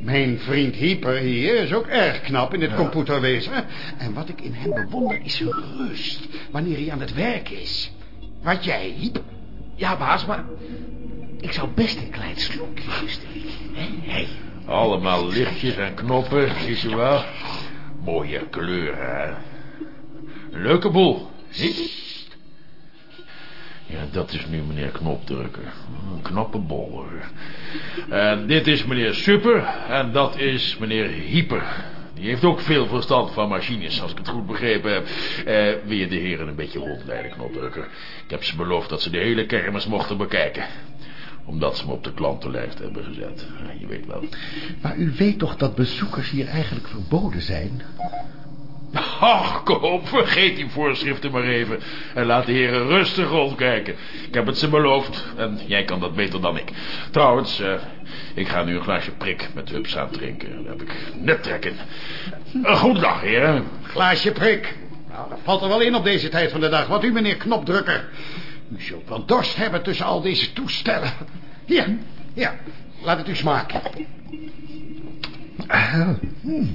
Mijn vriend Hyper hier is ook erg knap in het computerwezen. En wat ik in hem bewonder is zijn rust. Wanneer hij aan het werk is. Wat jij, Hyper? Ja, baas, maar ik zou best een klein slokje. Hey. Allemaal lichtjes en knoppen, ziet je wel. Mooie kleuren, hè. Een leuke boel, niet? Ja, dat is nu meneer Knopdrukker. Een knappe bol. En dit is meneer Super en dat is meneer Hyper. Die heeft ook veel verstand van machines, als ik het goed begrepen heb. Eh, wil je de heren een beetje rondleiden, Knopdrukker? Ik heb ze beloofd dat ze de hele kermis mochten bekijken omdat ze me op de klantenlijst hebben gezet. Je weet wel. Maar u weet toch dat bezoekers hier eigenlijk verboden zijn? Ach, kom, vergeet die voorschriften maar even. En laat de heren rustig rondkijken. Ik heb het ze beloofd. En jij kan dat beter dan ik. Trouwens, uh, ik ga nu een glaasje prik met hups aan drinken. Daar heb ik net trek in. Uh, goedendag, heren. Glaasje prik. Nou, dat valt er wel in op deze tijd van de dag. Wat u, meneer Knopdrukker. U zult wel dorst hebben tussen al deze toestellen. Hier, ja, laat het u smaken.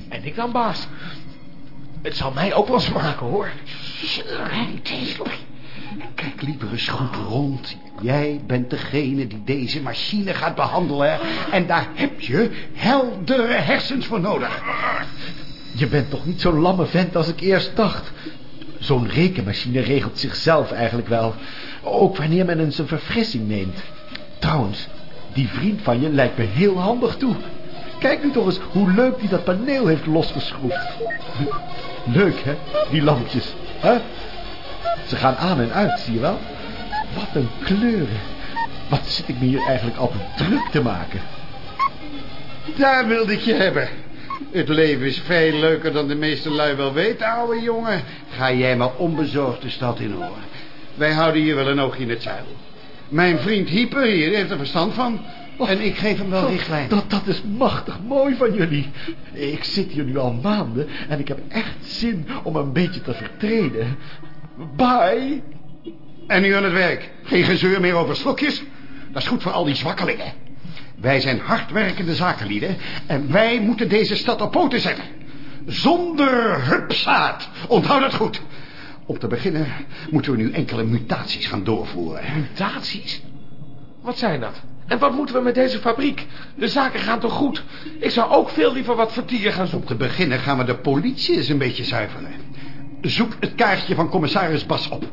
En ik dan, baas? Het zal mij ook wel smaken, hoor. Kijk liever eens goed rond. Jij bent degene die deze machine gaat behandelen. En daar heb je heldere hersens voor nodig. Je bent toch niet zo'n lamme vent als ik eerst dacht. Zo'n rekenmachine regelt zichzelf eigenlijk wel. Ook wanneer men eens een verfrissing neemt. Trouwens, die vriend van je lijkt me heel handig toe. Kijk nu toch eens hoe leuk die dat paneel heeft losgeschroefd. Leuk, hè? Die lampjes. Hè? Ze gaan aan en uit, zie je wel? Wat een kleuren. Wat zit ik me hier eigenlijk altijd druk te maken. Daar wilde ik je hebben. Het leven is veel leuker dan de meeste lui wel weten, ouwe jongen. Ga jij maar onbezorgd de stad in horen. Wij houden hier wel een oogje in het zuil. Mijn vriend Hyper hier heeft er verstand van. En ik geef hem wel richtlijn. Dat, dat is machtig mooi van jullie. Ik zit hier nu al maanden en ik heb echt zin om een beetje te vertreden. Bye. En nu aan het werk. Geen gezeur meer over slokjes. Dat is goed voor al die zwakkelingen. Wij zijn hardwerkende zakenlieden en wij moeten deze stad op poten zetten. Zonder hupsaat. Onthoud dat goed. Om te beginnen moeten we nu enkele mutaties gaan doorvoeren. Mutaties? Wat zijn dat? En wat moeten we met deze fabriek? De zaken gaan toch goed? Ik zou ook veel liever wat vertier gaan Om zoeken. te beginnen gaan we de politie eens een beetje zuiveren. Zoek het kaartje van commissaris Bas op.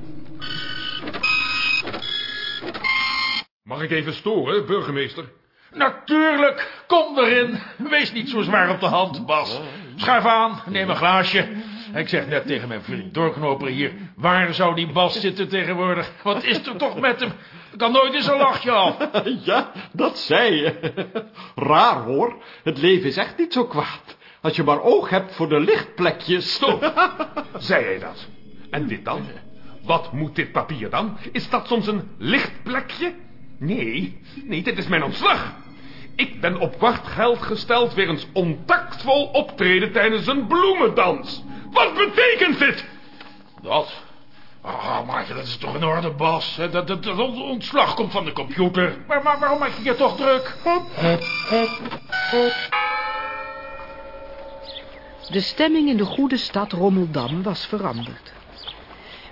Mag ik even storen, burgemeester? Natuurlijk, kom erin. Wees niet zo zwaar op de hand, Bas. Schuif aan, neem een glaasje. Ik zeg net tegen mijn vriend Doorknoper hier... waar zou die Bas zitten tegenwoordig? Wat is er toch met hem? Ik kan nooit eens een lachje af. Ja, dat zei je. Raar hoor. Het leven is echt niet zo kwaad. Als je maar oog hebt voor de lichtplekjes. Stop. Zei hij dat? En dit dan? Wat moet dit papier dan? Is dat soms een lichtplekje? Nee, nee, dit is mijn ontslag. Ik ben op wachtgeld gesteld wegens ontactvol optreden tijdens een bloemendans. Wat betekent dit? Dat? Ah, maar dat is toch in orde, Bas. Dat, dat, dat ontslag komt van de computer. Maar, maar waarom maak je je toch druk? De stemming in de goede stad Rommeldam was veranderd.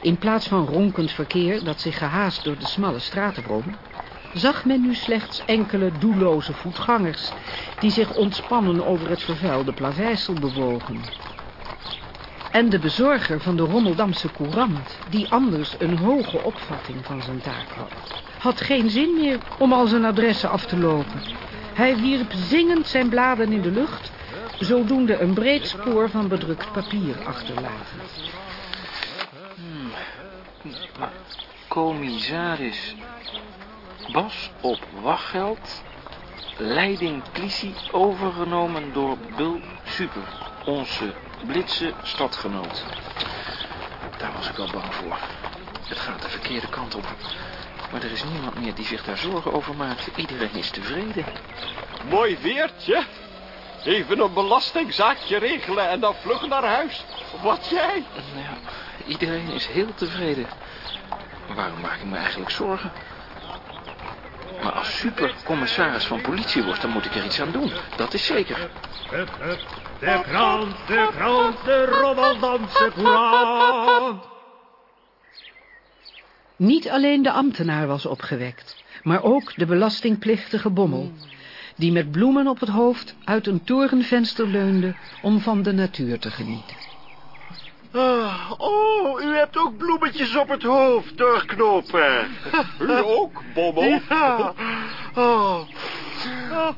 In plaats van ronkend verkeer dat zich gehaast door de smalle straten wrong, zag men nu slechts enkele doelloze voetgangers die zich ontspannen over het vervuilde plaveisel bewogen. En de bezorger van de Rommeldamse courant, die anders een hoge opvatting van zijn taak had, had geen zin meer om al zijn adressen af te lopen. Hij wierp zingend zijn bladen in de lucht, zodoende een breed spoor van bedrukt papier achterlaten. Hmm. Commissaris Bas op wachtgeld. Leiding politie overgenomen door Bul Super. Onze blitse stadgenoot. Daar was ik al bang voor. Het gaat de verkeerde kant op. Maar er is niemand meer die zich daar zorgen over maakt. Iedereen is tevreden. Mooi weertje. Even een belastingzaakje regelen en dan vlug naar huis. Wat jij? Ja, iedereen is heel tevreden. Waarom maak ik me eigenlijk zorgen? Maar als supercommissaris van politie wordt, dan moet ik er iets aan doen. Dat is zeker. De krant, de krant, de Rommeldamse courant. Niet alleen de ambtenaar was opgewekt, maar ook de belastingplichtige bommel, die met bloemen op het hoofd uit een torenvenster leunde om van de natuur te genieten. Ah, oh, u hebt ook bloemetjes op het hoofd doorknopen. U ook, Bommel? Ja. Oh,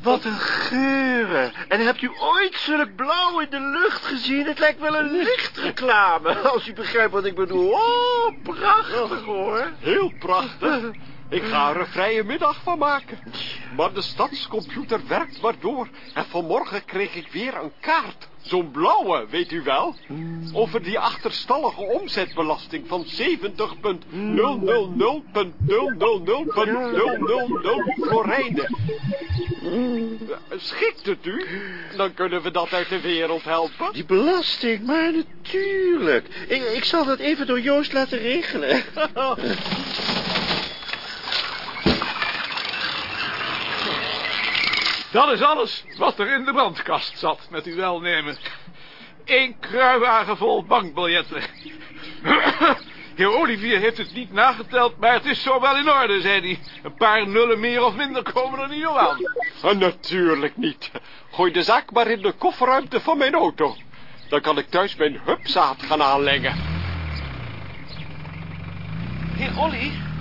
wat een geuren. En hebt u ooit zulk blauw in de lucht gezien? Het lijkt wel een lichtreclame, als u begrijpt wat ik bedoel. Oh, prachtig hoor. Heel prachtig. Ik ga er een vrije middag van maken. Maar de stadscomputer werkt maar door. En vanmorgen kreeg ik weer een kaart. Zo'n blauwe, weet u wel? Over die achterstallige omzetbelasting van 70.000.000.000 florijnen. Schikt het u? Dan kunnen we dat uit de wereld helpen. Die belasting, maar natuurlijk. Ik, ik zal dat even door Joost laten regelen. Dat is alles wat er in de brandkast zat, met uw welnemen. Eén kruiwagen vol bankbiljetten. Heer Olivier heeft het niet nageteld, maar het is zo wel in orde, zei hij. Een paar nullen meer of minder komen er niet op aan. Ah, natuurlijk niet. Gooi de zaak maar in de kofferruimte van mijn auto. Dan kan ik thuis mijn hupzaad gaan aanleggen. Heer Olly?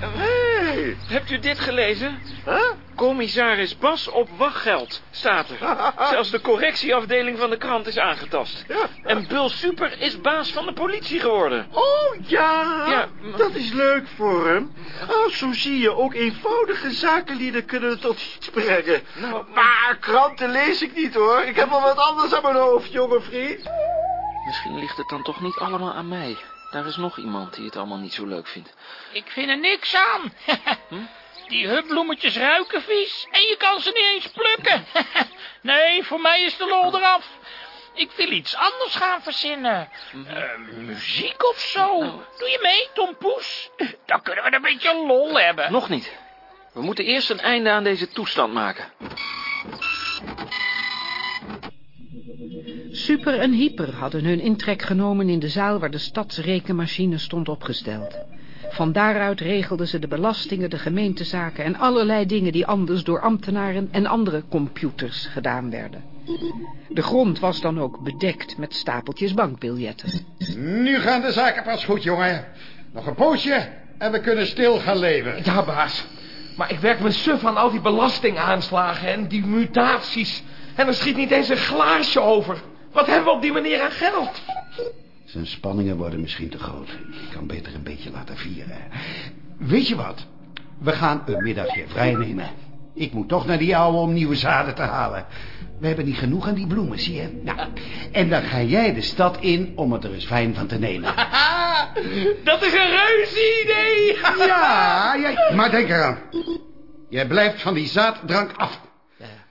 Hey. Hebt u dit gelezen? Commissaris Bas op wachtgeld, staat er. Zelfs de correctieafdeling van de krant is aangetast. En Bul Super is baas van de politie geworden. Oh, ja. Ja, Dat is leuk voor hem. Oh, zo zie je, ook eenvoudige zakenlieden kunnen het tot iets brengen. Nou, maar kranten lees ik niet, hoor. Ik heb wel wat anders aan mijn hoofd, jonge vriend. Misschien ligt het dan toch niet allemaal aan mij. Daar is nog iemand die het allemaal niet zo leuk vindt. Ik vind er niks aan. Die hupbloemetjes ruiken vies en je kan ze niet eens plukken. nee, voor mij is de lol eraf. Ik wil iets anders gaan verzinnen. Eh, muziek of zo. Doe je mee, Tom Poes? Dan kunnen we een beetje lol hebben. Nog niet. We moeten eerst een einde aan deze toestand maken. Super en Hyper hadden hun intrek genomen in de zaal waar de stadsrekenmachine stond opgesteld. Van daaruit regelden ze de belastingen, de gemeentezaken en allerlei dingen die anders door ambtenaren en andere computers gedaan werden. De grond was dan ook bedekt met stapeltjes bankbiljetten. Nu gaan de zaken pas goed, jongen. Nog een poosje en we kunnen stil gaan leven. Ja, baas. Maar ik werk me suf aan al die belastingaanslagen en die mutaties. En er schiet niet eens een glaasje over. Wat hebben we op die manier aan geld? Zijn spanningen worden misschien te groot. Ik kan beter een beetje laten vieren. Weet je wat? We gaan een middagje vrij nemen. Ik moet toch naar die ouwe om nieuwe zaden te halen. We hebben niet genoeg aan die bloemen, zie je? Nou, en dan ga jij de stad in om het er eens fijn van te nemen. Dat is een reuze idee. Ja, ja, maar denk eraan. Jij blijft van die zaaddrank af.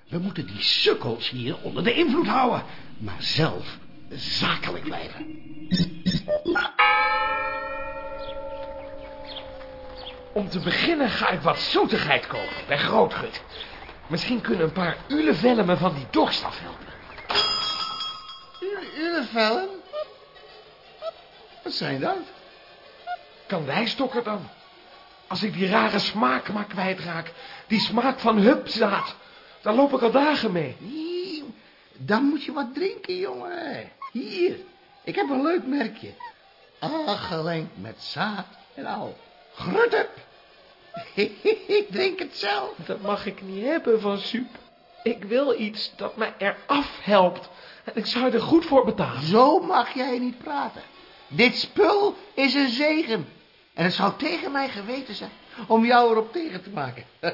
We moeten die sukkels hier onder de invloed houden. Maar zelf zakelijk blijven. Om te beginnen ga ik wat zoetigheid kopen bij Grootgut. Misschien kunnen een paar ulevellen me van die dorst afhelpen. Ulevellen? Wat zijn dat? Kan wijstokker dan? Als ik die rare smaak maar kwijtraak. Die smaak van hupzaad. Daar loop ik al dagen mee. Dan moet je wat drinken, jongen. Hier, ik heb een leuk merkje. Aangelengd met zaad en al. Grutup. ik drink het zelf. Dat mag ik niet hebben van Sup. Ik wil iets dat mij eraf helpt. En ik zou er goed voor betalen. Zo mag jij niet praten. Dit spul is een zegen. En het zou tegen mij geweten zijn om jou erop tegen te maken.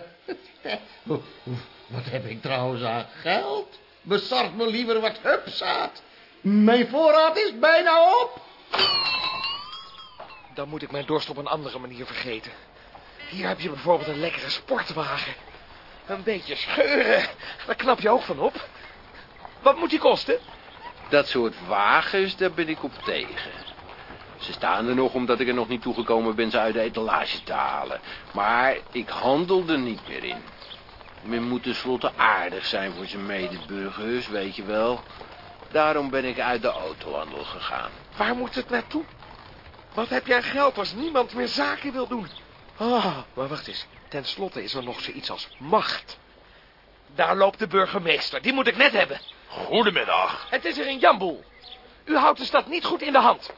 wat heb ik trouwens aan geld? Bezorg me liever wat hupzaad. Mijn voorraad is bijna op. Dan moet ik mijn dorst op een andere manier vergeten. Hier heb je bijvoorbeeld een lekkere sportwagen. Een beetje scheuren, daar knap je ook van op. Wat moet die kosten? Dat soort wagens, daar ben ik op tegen. Ze staan er nog omdat ik er nog niet toegekomen ben ze uit de etalage te halen. Maar ik handel er niet meer in. Men moet tenslotte aardig zijn voor zijn medeburgers, weet je wel. Daarom ben ik uit de autohandel gegaan. Waar moet het naartoe? Wat heb jij aan geld als niemand meer zaken wil doen? Ah, maar wacht eens. Ten slotte is er nog zoiets als macht. Daar loopt de burgemeester. Die moet ik net hebben. Goedemiddag. Het is er een jamboel. U houdt de stad niet goed in de hand.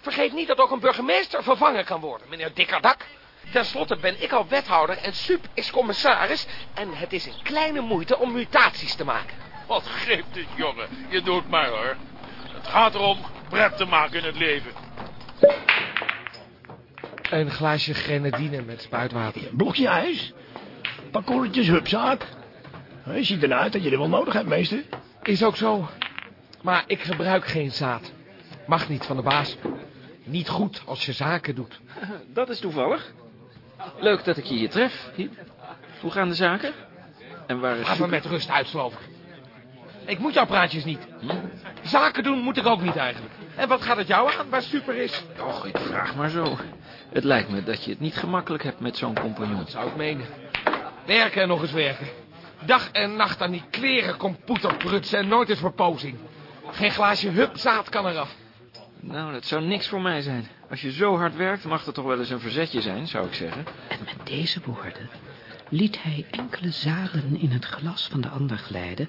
Vergeet niet dat ook een burgemeester vervangen kan worden, meneer Dikkerdak. Ten slotte ben ik al wethouder en Sup is commissaris... en het is een kleine moeite om mutaties te maken. Wat geeft het, jongen? Je doet mij, hoor. Het gaat erom pret te maken in het leven. Een glaasje grenadine met spuitwater. Blokje ijs? Paar korretjes hupzaak? Je ziet eruit dat je er wel nodig hebt, meester. Is ook zo. Maar ik gebruik geen zaad. Mag niet van de baas. Niet goed als je zaken doet. Dat is toevallig. Leuk dat ik je hier tref. Hiep. Hoe gaan de zaken? En waar is Laat me met rust uitsloven. Ik moet jouw praatjes niet. Zaken doen moet ik ook niet eigenlijk. En wat gaat het jou aan waar Super is? Och, ik vraag maar zo. Het lijkt me dat je het niet gemakkelijk hebt met zo'n compagnon. Zou ik menen. Werken en nog eens werken. Dag en nacht aan die kleren computer prutsen en nooit eens verpozing. Geen glaasje hupzaad kan eraf. Nou, dat zou niks voor mij zijn. Als je zo hard werkt, mag er toch wel eens een verzetje zijn, zou ik zeggen. En met deze woorden liet hij enkele zaden in het glas van de ander glijden...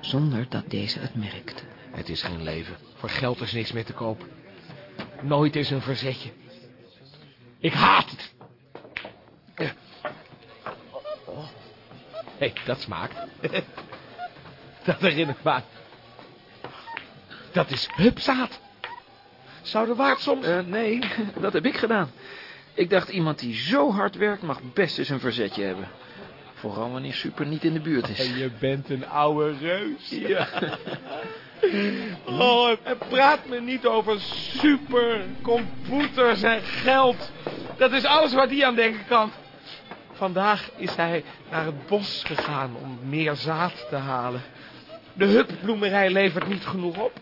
zonder dat deze het merkte. Het is geen leven. Voor geld is niks meer te koop. Nooit is een verzetje. Ik haat het. Hé, hey, dat smaakt. dat herinnert me aan. Dat is hupzaad. Zou de waard soms... Eh, nee, dat heb ik gedaan. Ik dacht, iemand die zo hard werkt mag best eens een verzetje hebben. Vooral wanneer Super niet in de buurt is. En je bent een oude reus. Ja. Oh, en praat me niet over super, computers en geld. Dat is alles waar die aan denken kan. Vandaag is hij naar het bos gegaan om meer zaad te halen. De hupbloemerij levert niet genoeg op.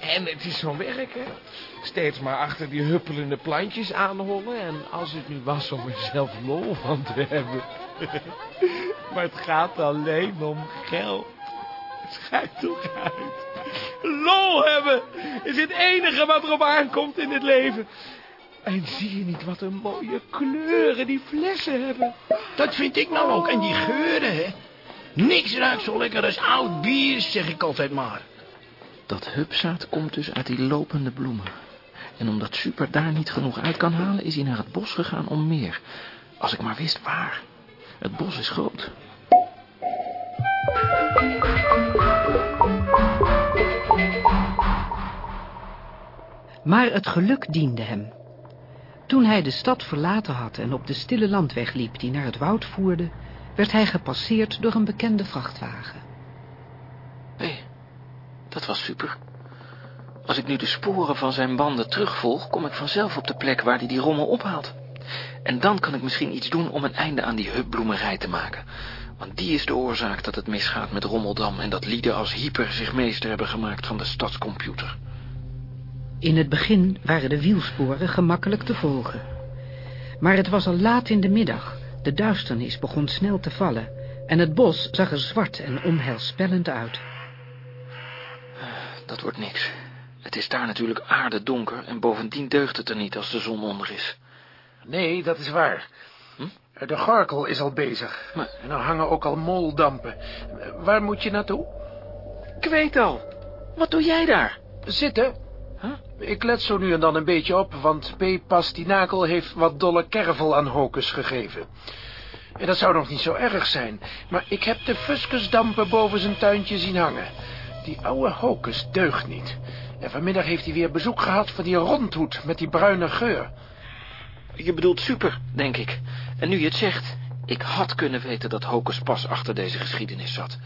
En het is zo'n werk, hè. Steeds maar achter die huppelende plantjes aanhollen. En als het nu was om er zelf lol van te hebben. maar het gaat alleen om geld. Schijt toch uit. Lol hebben is het enige wat erop aankomt in het leven. En zie je niet wat een mooie kleuren die flessen hebben? Dat vind ik nou ook. En die geuren, hè. Niks ruikt zo lekker als oud bier, zeg ik altijd maar. Dat hupzaad komt dus uit die lopende bloemen. En omdat Super daar niet genoeg uit kan halen, is hij naar het bos gegaan om meer. Als ik maar wist waar. Het bos is groot. Maar het geluk diende hem. Toen hij de stad verlaten had en op de stille landweg liep die naar het woud voerde, werd hij gepasseerd door een bekende vrachtwagen. Hé, hey, dat was super. Als ik nu de sporen van zijn banden terugvolg, kom ik vanzelf op de plek waar hij die rommel ophaalt. En dan kan ik misschien iets doen om een einde aan die hupbloemerij te maken. Want die is de oorzaak dat het misgaat met Rommeldam en dat lieden als Hyper zich meester hebben gemaakt van de stadscomputer. In het begin waren de wielsporen gemakkelijk te volgen. Maar het was al laat in de middag. De duisternis begon snel te vallen en het bos zag er zwart en onheilspellend uit. Dat wordt niks. Het is daar natuurlijk aardedonker en bovendien deugt het er niet als de zon onder is. Nee, dat is waar. Hm? De gorkel is al bezig. Maar... En er hangen ook al moldampen. Waar moet je naartoe? Ik weet al. Wat doe jij daar? Zitten. Ik let zo nu en dan een beetje op, want P. Pastinakel heeft wat dolle kervel aan Hocus gegeven. En dat zou nog niet zo erg zijn, maar ik heb de fuskusdampen boven zijn tuintje zien hangen. Die oude Hocus deugt niet. En vanmiddag heeft hij weer bezoek gehad van die rondhoed met die bruine geur. Je bedoelt super, denk ik. En nu je het zegt, ik had kunnen weten dat Hocus pas achter deze geschiedenis zat.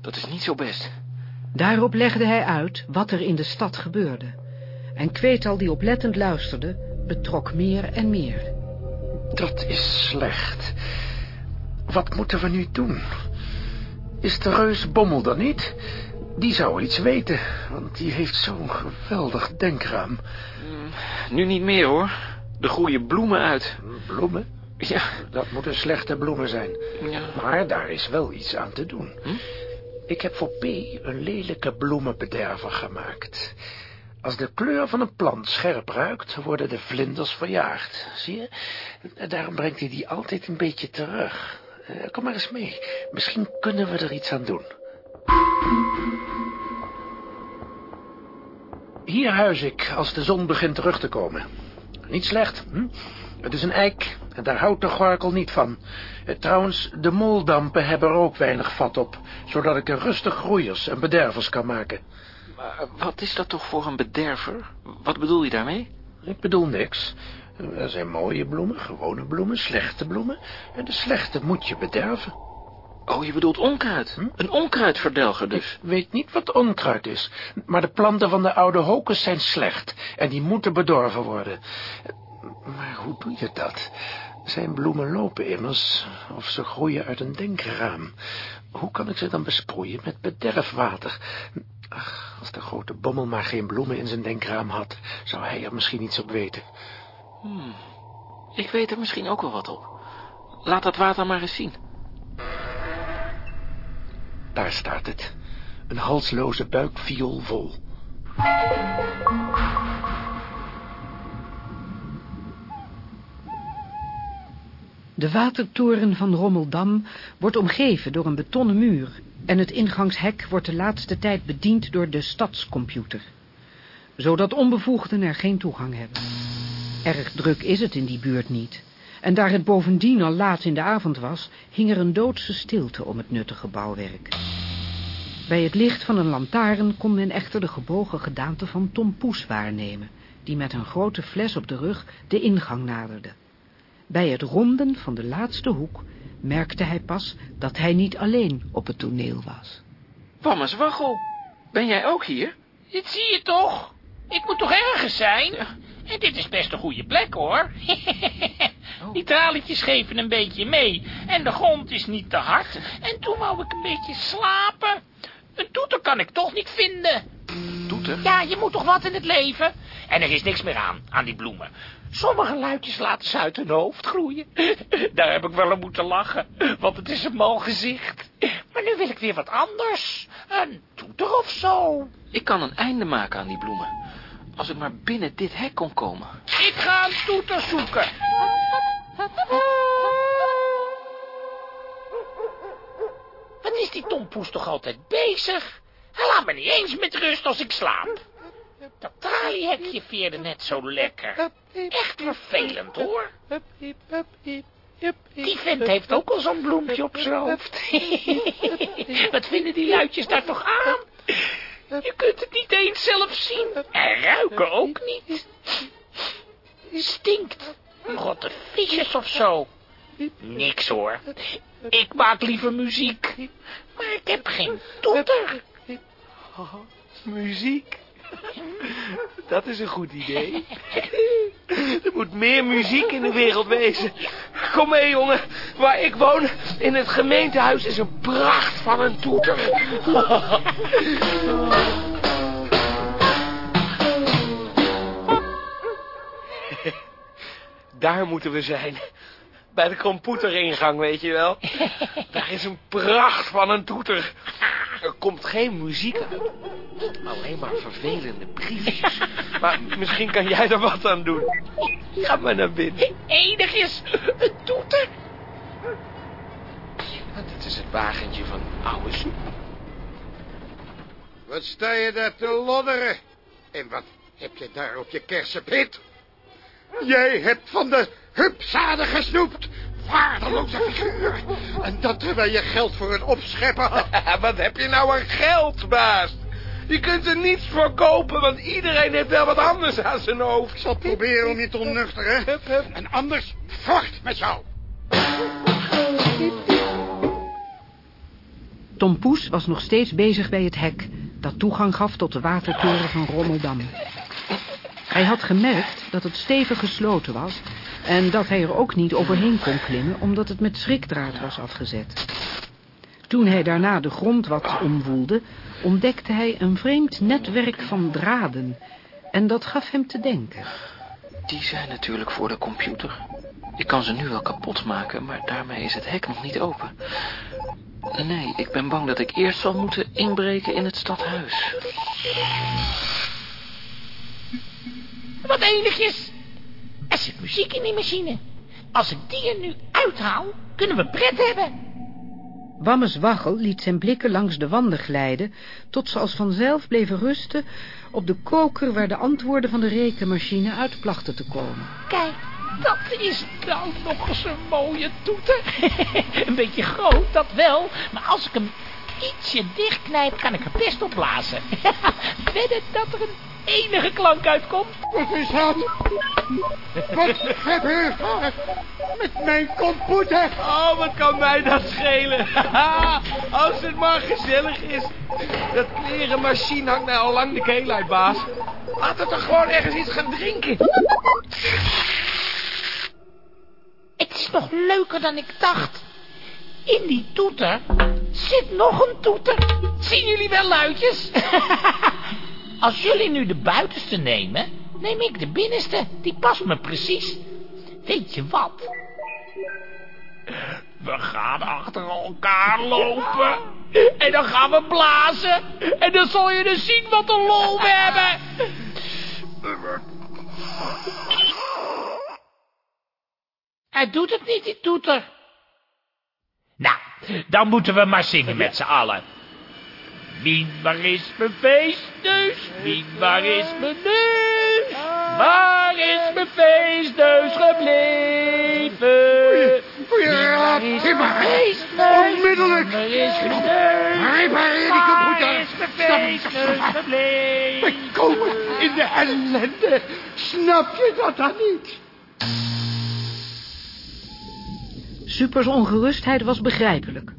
Dat is niet zo best. Daarop legde hij uit wat er in de stad gebeurde. En Kweetal, die oplettend luisterde, betrok meer en meer. Dat is slecht. Wat moeten we nu doen? Is de reus Bommel dan niet? Die zou iets weten, want die heeft zo'n geweldig denkraam. Nu niet meer, hoor. Er groeien bloemen uit. Bloemen? Ja. Dat moeten slechte bloemen zijn. Ja. Maar daar is wel iets aan te doen. Hm? Ik heb voor P een lelijke bloemenbederver gemaakt. Als de kleur van een plant scherp ruikt, worden de vlinders verjaagd. Zie je? Daarom brengt hij die altijd een beetje terug. Uh, kom maar eens mee. Misschien kunnen we er iets aan doen. Hier huis ik als de zon begint terug te komen. Niet slecht, hm? Het is een eik en daar houdt de gorkel niet van. Eh, trouwens, de moldampen hebben er ook weinig vat op, zodat ik er rustig groeiers en bedervers kan maken. Maar wat is dat toch voor een bederver? Wat bedoel je daarmee? Ik bedoel niks. Er zijn mooie bloemen, gewone bloemen, slechte bloemen. En de slechte moet je bederven. Oh, je bedoelt onkruid. Hm? Een onkruidverdelger dus. Ik weet niet wat onkruid is. Maar de planten van de oude hokus zijn slecht. En die moeten bedorven worden. Maar hoe doe je dat? Zijn bloemen lopen immers, of ze groeien uit een denkraam. Hoe kan ik ze dan besproeien met bederfwater? Ach, als de grote bommel maar geen bloemen in zijn denkraam had, zou hij er misschien iets op weten. Hmm. Ik weet er misschien ook wel wat op. Laat dat water maar eens zien. Daar staat het. Een halsloze buikviool vol. De watertoren van Rommeldam wordt omgeven door een betonnen muur... en het ingangshek wordt de laatste tijd bediend door de stadscomputer. Zodat onbevoegden er geen toegang hebben. Erg druk is het in die buurt niet... En daar het bovendien al laat in de avond was, hing er een doodse stilte om het nuttige bouwwerk. Bij het licht van een lantaarn kon men echter de gebogen gedaante van Tom Poes waarnemen, die met een grote fles op de rug de ingang naderde. Bij het ronden van de laatste hoek merkte hij pas dat hij niet alleen op het toneel was. Wammes Waggel, ben jij ook hier? Dit zie je toch? Ik moet toch ergens zijn? En dit is best een goede plek, hoor. Die tralietjes geven een beetje mee. En de grond is niet te hard. En toen wou ik een beetje slapen. Een toeter kan ik toch niet vinden. Ja, je moet toch wat in het leven? En er is niks meer aan, aan die bloemen. Sommige luidjes laten ze uit hun hoofd groeien. Daar heb ik wel om moeten lachen, want het is een mal gezicht. Maar nu wil ik weer wat anders. Een toeter of zo. Ik kan een einde maken aan die bloemen. Als ik maar binnen dit hek kon komen. Ik ga een toeter zoeken. Wat is die tompoes toch altijd bezig? Hij laat me niet eens met rust als ik slaap. Dat traliehekje veerde net zo lekker. Echt vervelend, hoor. Die vent heeft ook al zo'n bloempje op zijn hoofd. Wat vinden die luidjes daar toch aan? Je kunt het niet eens zelf zien. En ruiken ook niet. Stinkt. Rotte visjes of zo. Niks hoor. Ik maak liever muziek. Maar ik heb geen toeter. Muziek? Dat is een goed idee. Er moet meer muziek in de wereld wezen. Kom mee, jongen. Waar ik woon, in het gemeentehuis, is een pracht van een toeter. Daar moeten we zijn. Bij de computeringang, weet je wel. Daar is een pracht van een toeter. Er komt geen muziek uit. Alleen maar vervelende briefjes. Maar misschien kan jij er wat aan doen. Ga maar naar binnen. Enigjes, een toeter. Dit is het wagentje van oude soep. Wat sta je daar te lodderen? En wat heb je daar op je kersenpit? Jij hebt van de hupzaden gesnoept. Waardeloze figuur. En dat terwijl je geld voor het opscheppen had. Wat heb je nou aan geld, baas? Je kunt er niets voor kopen, want iedereen heeft wel wat anders aan zijn hoofd. Ik zal proberen om je te onnuchteren. En anders, voort met jou. Tom Poes was nog steeds bezig bij het hek... dat toegang gaf tot de watertoren van Rommeldam. Hij had gemerkt dat het stevig gesloten was... en dat hij er ook niet overheen kon klimmen... omdat het met schrikdraad was afgezet. Toen hij daarna de grond wat omwoelde... ontdekte hij een vreemd netwerk van draden... en dat gaf hem te denken. Die zijn natuurlijk voor de computer. Ik kan ze nu wel kapot maken, maar daarmee is het hek nog niet open. Nee, ik ben bang dat ik eerst zal moeten inbreken in het stadhuis. Wat enigjes. Er zit muziek in die machine. Als ik die er nu uithaal, kunnen we pret hebben. Wammes Waggel liet zijn blikken langs de wanden glijden... tot ze als vanzelf bleven rusten op de koker... waar de antwoorden van de rekenmachine uit plachten te komen. Kijk, dat is nou nog eens een mooie toeter. een beetje groot, dat wel. Maar als ik hem ietsje dichtknijp, kan ik er best op blazen. Wedden dat er een enige klank uitkomt. Wat is dat? Wat gebeurt er met mijn computer? Oh, wat kan mij dat schelen? Als het maar gezellig is. Dat klerenmachine hangt mij al lang de keel uit, baas. Laten we toch gewoon ergens iets gaan drinken. Het is nog leuker dan ik dacht. In die toeter zit nog een toeter. Zien jullie wel luidjes? Als jullie nu de buitenste nemen, neem ik de binnenste. Die past me precies. Weet je wat? We gaan achter elkaar lopen. En dan gaan we blazen. En dan zal je dus zien wat een lol we hebben. Hij doet het niet, die toeter. Nou, dan moeten we maar zingen met z'n allen. Wien, waar is mijn feestneus? Wien, waar is mijn neus? Waar is mijn feestneus gebleven? Goeie raad, mijn feestneus? Onmiddellijk. Waar is mijn neus? Waar computer. is mijn stop. gebleven? We komen in de ellende. Snap je dat dan niet? Supers ongerustheid was begrijpelijk.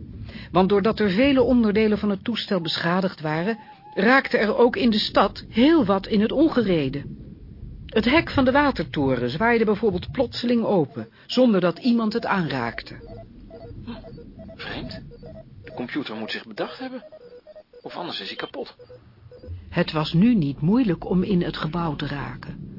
Want doordat er vele onderdelen van het toestel beschadigd waren... raakte er ook in de stad heel wat in het ongerede. Het hek van de watertoren zwaaide bijvoorbeeld plotseling open, zonder dat iemand het aanraakte. Vreemd. De computer moet zich bedacht hebben. Of anders is hij kapot. Het was nu niet moeilijk om in het gebouw te raken.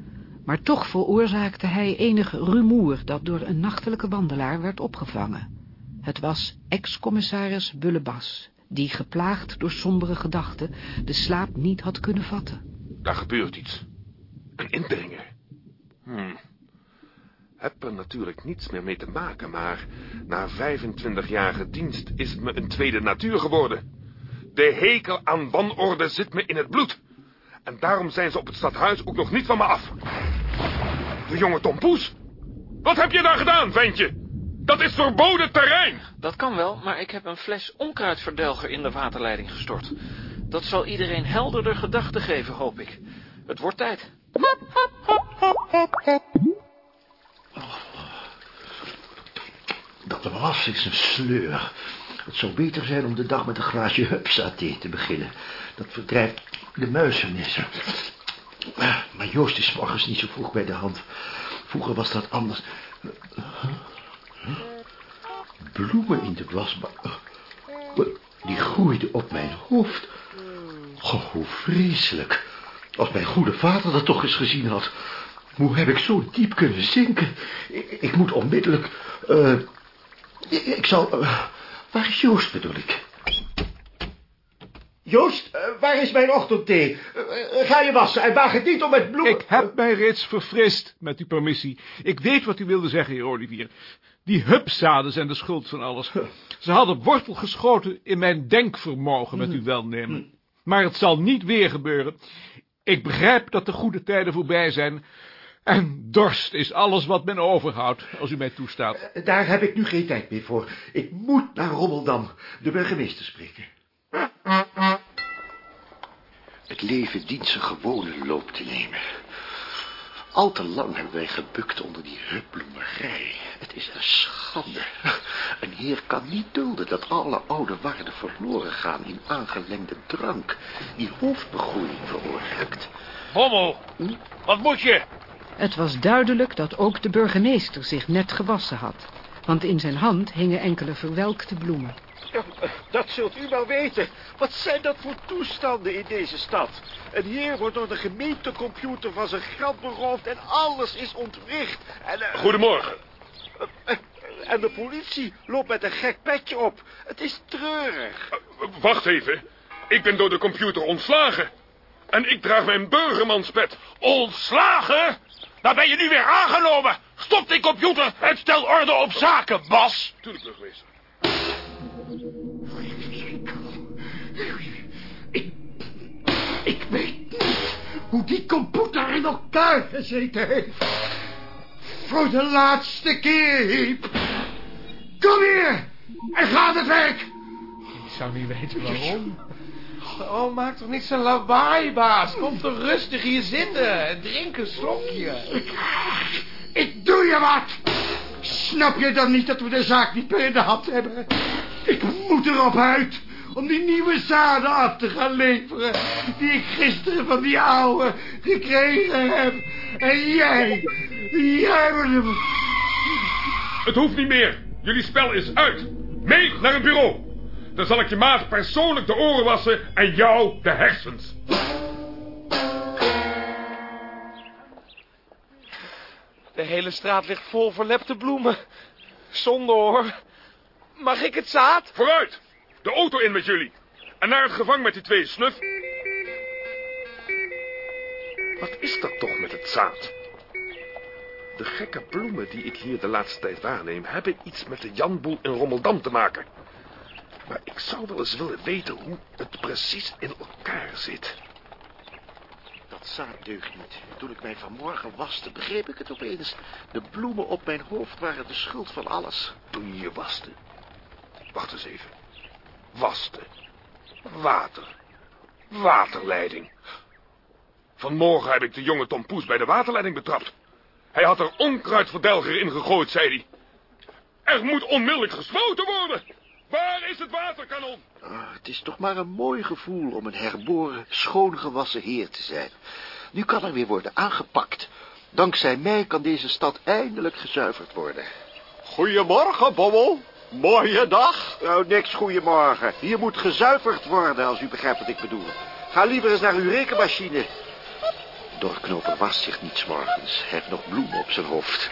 Maar toch veroorzaakte hij enig rumoer dat door een nachtelijke wandelaar werd opgevangen. Het was ex-commissaris Bullebas, die geplaagd door sombere gedachten de slaap niet had kunnen vatten. Daar gebeurt iets. Een indringer. Hmm. Heb er natuurlijk niets meer mee te maken, maar na 25-jarige dienst is het me een tweede natuur geworden. De hekel aan wanorde zit me in het bloed. En daarom zijn ze op het stadhuis ook nog niet van me af. De jonge Tom Poes. Wat heb je daar gedaan, ventje? Dat is verboden terrein. Dat kan wel, maar ik heb een fles onkruidverdelger in de waterleiding gestort. Dat zal iedereen helderder gedachten geven, hoop ik. Het wordt tijd. Dat was is een sleur. Het zou beter zijn om de dag met een glaasje hupsaté te beginnen. Dat verdrijft de muizenissen. Maar Joost is morgens niet zo vroeg bij de hand. Vroeger was dat anders. Bloemen in de wasbak. Die groeiden op mijn hoofd. Oh, hoe vreselijk. Als mijn goede vader dat toch eens gezien had. Hoe heb ik zo diep kunnen zinken? Ik, moet onmiddellijk... Ik, ik, zal... Uh, waar is Joost, bedoel ik? Joost, uh, waar is mijn ochtendthee? ga je wassen en waag het niet om met bloemen... Ik heb mij reeds verfrist, met uw permissie. Ik weet wat u wilde zeggen, heer Olivier. Die hupzaden zijn de schuld van alles. Ze hadden wortel geschoten in mijn denkvermogen, met uw welnemen. Maar het zal niet weer gebeuren. Ik begrijp dat de goede tijden voorbij zijn... En dorst is alles wat men overhoudt, als u mij toestaat. Daar heb ik nu geen tijd meer voor. Ik moet naar Rommeldam, de burgemeester spreken. Het leven dient zijn gewone loop te nemen. Al te lang hebben wij gebukt onder die hupploemerij. Het is een schande. Een heer kan niet dulden dat alle oude waarden verloren gaan in aangelengde drank, die hoofdbegroeiing veroorzaakt. Bommel, wat moet je? Het was duidelijk dat ook de burgemeester zich net gewassen had, want in zijn hand hingen enkele verwelkte bloemen. Ja, dat zult u wel weten. Wat zijn dat voor toestanden in deze stad? Een heer wordt door de gemeentecomputer van zijn geld beroofd en alles is ontwricht. En, uh, Goedemorgen. Uh, en de politie loopt met een gek petje op. Het is treurig. Uh, wacht even. Ik ben door de computer ontslagen. En ik draag mijn burgermanspet. Ontslagen? Daar ben je nu weer aangenomen. Stop die computer en stel orde op zaken, Bas. Tuurlijk, burgemeester. Hoe die computer in elkaar gezeten heeft. Voor de laatste keer, Hiep. Kom hier en ga het werk. Ik zou niet weten waarom. Oh, maak toch niet zo'n lawaai, baas. Kom toch rustig hier zitten en drink een slokje. Ik, ik doe je wat. Snap je dan niet dat we de zaak niet meer in de hand hebben? Ik moet erop uit om die nieuwe zaden af te gaan leveren... die ik gisteren van die oude gekregen heb. En jij, jij moet hem... Het hoeft niet meer. Jullie spel is uit. Mee naar het bureau. Dan zal ik je maat persoonlijk de oren wassen en jou de hersens. De hele straat ligt vol verlepte bloemen. Zonde hoor. Mag ik het zaad? Vooruit. De auto in met jullie. En naar het gevang met die twee snuf. Wat is dat toch met het zaad? De gekke bloemen die ik hier de laatste tijd waarneem... hebben iets met de Janboel in Rommeldam te maken. Maar ik zou wel eens willen weten hoe het precies in elkaar zit. Dat zaad deugt niet. Toen ik mij vanmorgen waste, begreep ik het opeens. De bloemen op mijn hoofd waren de schuld van alles. Toen je je waste? Wacht eens even. Waste. Water. Waterleiding. Vanmorgen heb ik de jonge Tom Poes bij de waterleiding betrapt. Hij had er onkruidverdelger in gegooid, zei hij. Er moet onmiddellijk gesloten worden. Waar is het waterkanon? Ah, het is toch maar een mooi gevoel om een herboren, schoongewassen heer te zijn. Nu kan er weer worden aangepakt. Dankzij mij kan deze stad eindelijk gezuiverd worden. Goedemorgen, Bommel. Mooie dag. Nou, niks goedemorgen. Hier moet gezuiverd worden, als u begrijpt wat ik bedoel. Ga liever eens naar uw rekenmachine. Dorknoper was zich niet 's morgens. Hij heeft nog bloemen op zijn hoofd.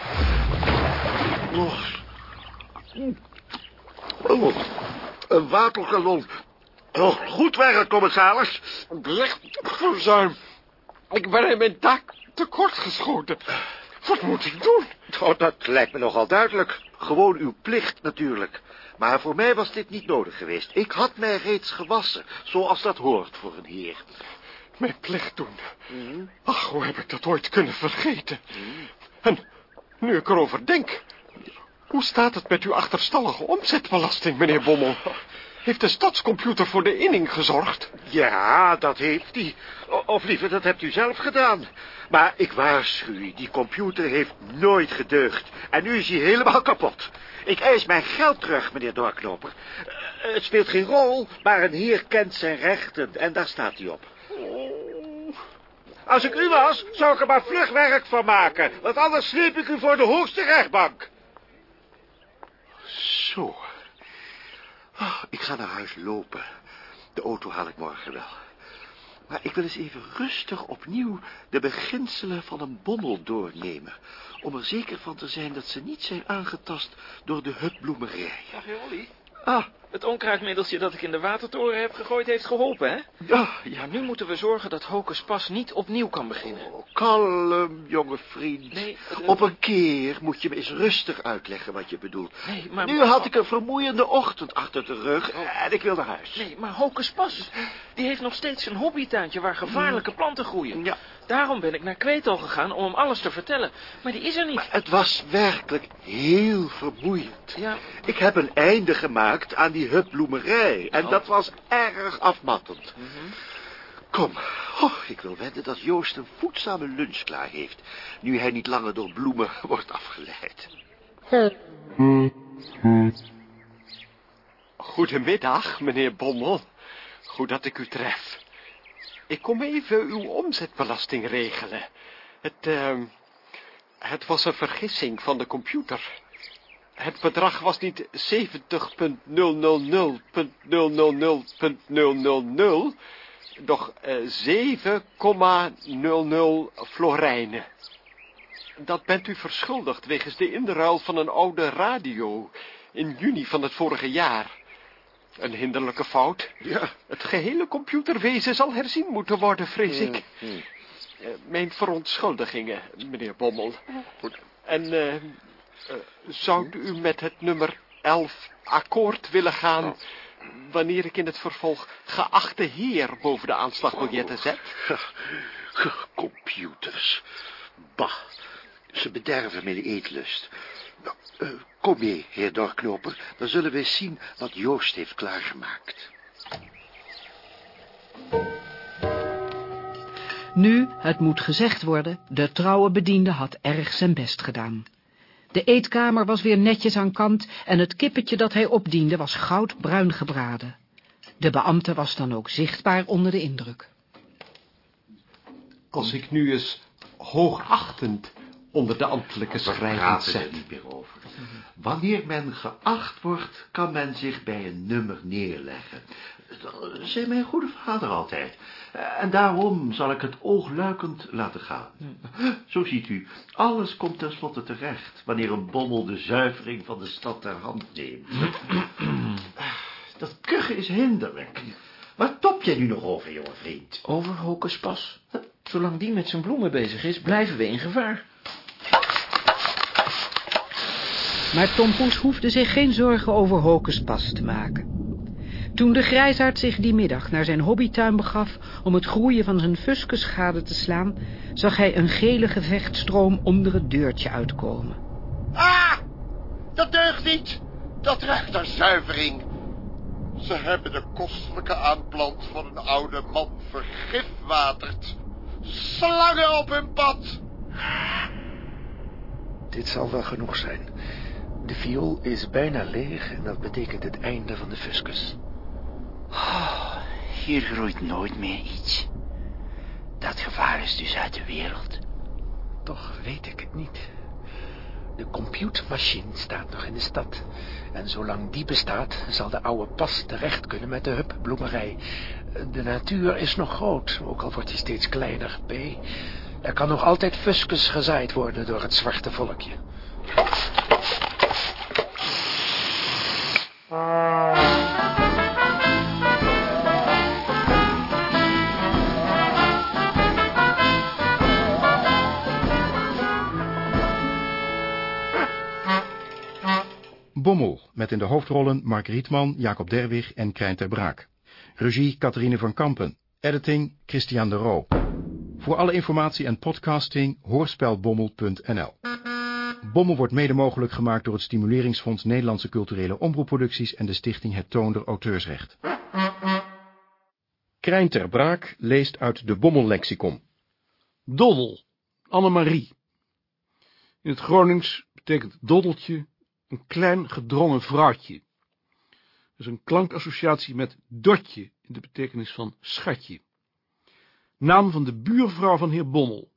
Oh. Oh, een waterkanon. Oh, goed werk, commissaris. Verzuim. Ik ben in mijn taak tekort geschoten. Wat moet ik doen? Oh, dat lijkt me nogal duidelijk. Gewoon uw plicht natuurlijk. Maar voor mij was dit niet nodig geweest. Ik had mij reeds gewassen, zoals dat hoort voor een heer. Mijn plicht doen. Ach, hoe heb ik dat ooit kunnen vergeten? En nu ik erover denk... Hoe staat het met uw achterstallige omzetbelasting, meneer Bommel? Heeft de stadscomputer voor de inning gezorgd? Ja, dat heeft hij. Of liever, dat hebt u zelf gedaan. Maar ik waarschuw u, die computer heeft nooit gedeugd. En nu is hij helemaal kapot. Ik eis mijn geld terug, meneer Dorknoper. Eh, Het speelt geen rol, maar een heer kent zijn rechten. En daar staat hij op. Als ik u was, zou ik er maar vlug werk van maken. Want anders sleep ik u voor de hoogste rechtbank. Zo. Ah, ik ga naar huis lopen. De auto haal ik morgen wel. Maar ik wil eens even rustig opnieuw de beginselen van een bommel doornemen. Om er zeker van te zijn dat ze niet zijn aangetast door de hutbloemerij. Dag, Olly. Ah. Het onkruidmiddeltje dat ik in de watertoren heb gegooid heeft geholpen, hè? Ja, ja. Nu moeten we zorgen dat Hocus Pas niet opnieuw kan beginnen. Kalm, jonge vriend. Nee, eh, Op een keer moet je me eens rustig uitleggen wat je bedoelt. Nee, maar... Nu had ik een vermoeiende ochtend achter de rug en ik wil naar huis. Nee, maar Hocus Pas, die heeft nog steeds een hobbytuintje waar gevaarlijke planten groeien. Ja. Daarom ben ik naar Kweetal gegaan om hem alles te vertellen. Maar die is er niet. Het was werkelijk heel vermoeiend. Ja. Ik heb een einde gemaakt aan die hutbloemerij. En Oh. dat was erg afmattend. Mhm. Kom, oh, ik wil wedden dat Joost een voedzame lunch klaar heeft. Nu hij niet langer door bloemen wordt afgeleid. Goedemiddag, meneer Bommel. Goed dat ik u tref. Ik kom even uw omzetbelasting regelen. Het, ehm, het was een vergissing van de computer. Het bedrag was niet 70.000.000.000.000, doch eh, 7,00 florijnen. Dat bent u verschuldigd wegens de inruil van een oude radio in juni van het vorige jaar. Een hinderlijke fout. Ja. Het gehele computerwezen zal herzien moeten worden, vrees ik. Mm, Eh, mijn verontschuldigingen, meneer Bommel. En eh, eh, zou u met het nummer 11 akkoord willen gaan... wanneer ik in het vervolg geachte heer boven de aanslagbiljetten zet? Computers. Bah, ze bederven mijn eetlust. Nou, eh, kom mee, heer Dorknoper. Dan zullen we eens zien wat Joost heeft klaargemaakt. Nu, het moet gezegd worden, de trouwe bediende had erg zijn best gedaan. De eetkamer was weer netjes aan kant en het kippetje dat hij opdiende was goudbruin gebraden. De beambte was dan ook zichtbaar onder de indruk. Als ik nu eens hoogachtend onder de ambtelijke schrijving zet. er niet meer over. Wanneer men geacht wordt, kan men zich bij een nummer neerleggen. Dat zei mijn goede vader altijd. En daarom zal ik het oogluikend laten gaan. Zo ziet u, alles komt tenslotte terecht... wanneer een bommel de zuivering van de stad ter hand neemt. Dat kuchen is hinderlijk. Waar top jij nu nog over, jonge vriend? Over Hocus Pas. Zolang die met zijn bloemen bezig is, blijven we in gevaar. Maar Tom Poes hoefde zich geen zorgen over Hocus Pas te maken. Toen de grijsaard zich die middag naar zijn hobbytuin begaf om het groeien van zijn fuskus gade te slaan, zag hij een gele gevechtstroom onder het deurtje uitkomen. Ah! Dat deugt niet. Dat ruikt naar zuivering. Ze hebben de kostelijke aanplant van een oude man vergifwaterd. Slangen op hun pad. Dit zal wel genoeg zijn. De viool is bijna leeg en dat betekent het einde van de fuscus. Hier groeit nooit meer iets. Dat gevaar is dus uit de wereld. toch weet ik het niet. De computermachine staat nog in de stad. En zolang die bestaat, zal de oude pas terecht kunnen met de huppbloemerij. De natuur is nog groot, ook al wordt hij steeds kleiner, P. Er kan nog altijd fuskus gezaaid worden door het zwarte volkje. Met in de hoofdrollen Mark Rietman, Jacob Derwig en Krijn ter Braak. Regie Catharine van Kampen. Editing Christian de Roo. Voor alle informatie en podcasting hoorspelbommel.nl Bommel wordt mede mogelijk gemaakt door het Stimuleringsfonds Nederlandse Culturele Omroepproducties en de stichting Het Toonder Auteursrecht. Krijn ter Braak leest uit de Bommellexicon. Doddel, Annemarie. In het Gronings betekent doddeltje een klein gedrongen vrouwtje. Dus een klankassociatie met dotje in de betekenis van schatje. Naam van de buurvrouw van heer Bommel.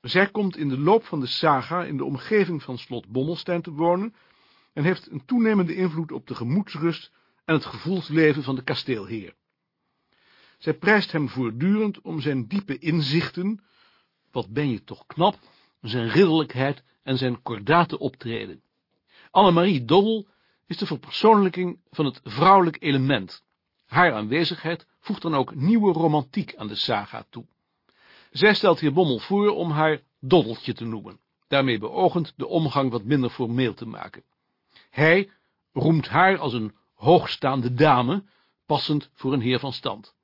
Zij komt in de loop van de saga in de omgeving van slot Bommelstein te wonen en heeft een toenemende invloed op de gemoedsrust en het gevoelsleven van de kasteelheer. Zij prijst hem voortdurend om zijn diepe inzichten, wat ben je toch knap, zijn ridderlijkheid en zijn kordate optreden. Annemarie Doddel is de verpersoonlijking van het vrouwelijk element. Haar aanwezigheid voegt dan ook nieuwe romantiek aan de saga toe. Zij stelt hier Bommel voor om haar Doddeltje te noemen, daarmee beogend de omgang wat minder formeel te maken. Hij roemt haar als een hoogstaande dame, passend voor een heer van stand.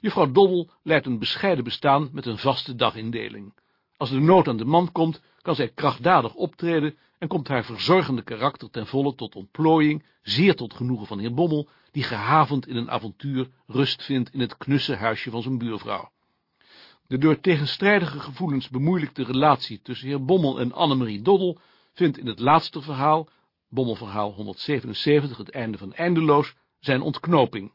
Juffrouw Doddel leidt een bescheiden bestaan met een vaste dagindeling. Als de nood aan de man komt, kan zij krachtdadig optreden en komt haar verzorgende karakter ten volle tot ontplooiing, zeer tot genoegen van heer Bommel, die gehavend in een avontuur rust vindt in het knusse huisje van zijn buurvrouw. De door tegenstrijdige gevoelens bemoeilijkte relatie tussen heer Bommel en Annemarie Doddel vindt in het laatste verhaal, Bommelverhaal 177, het einde van Eindeloos, zijn ontknoping.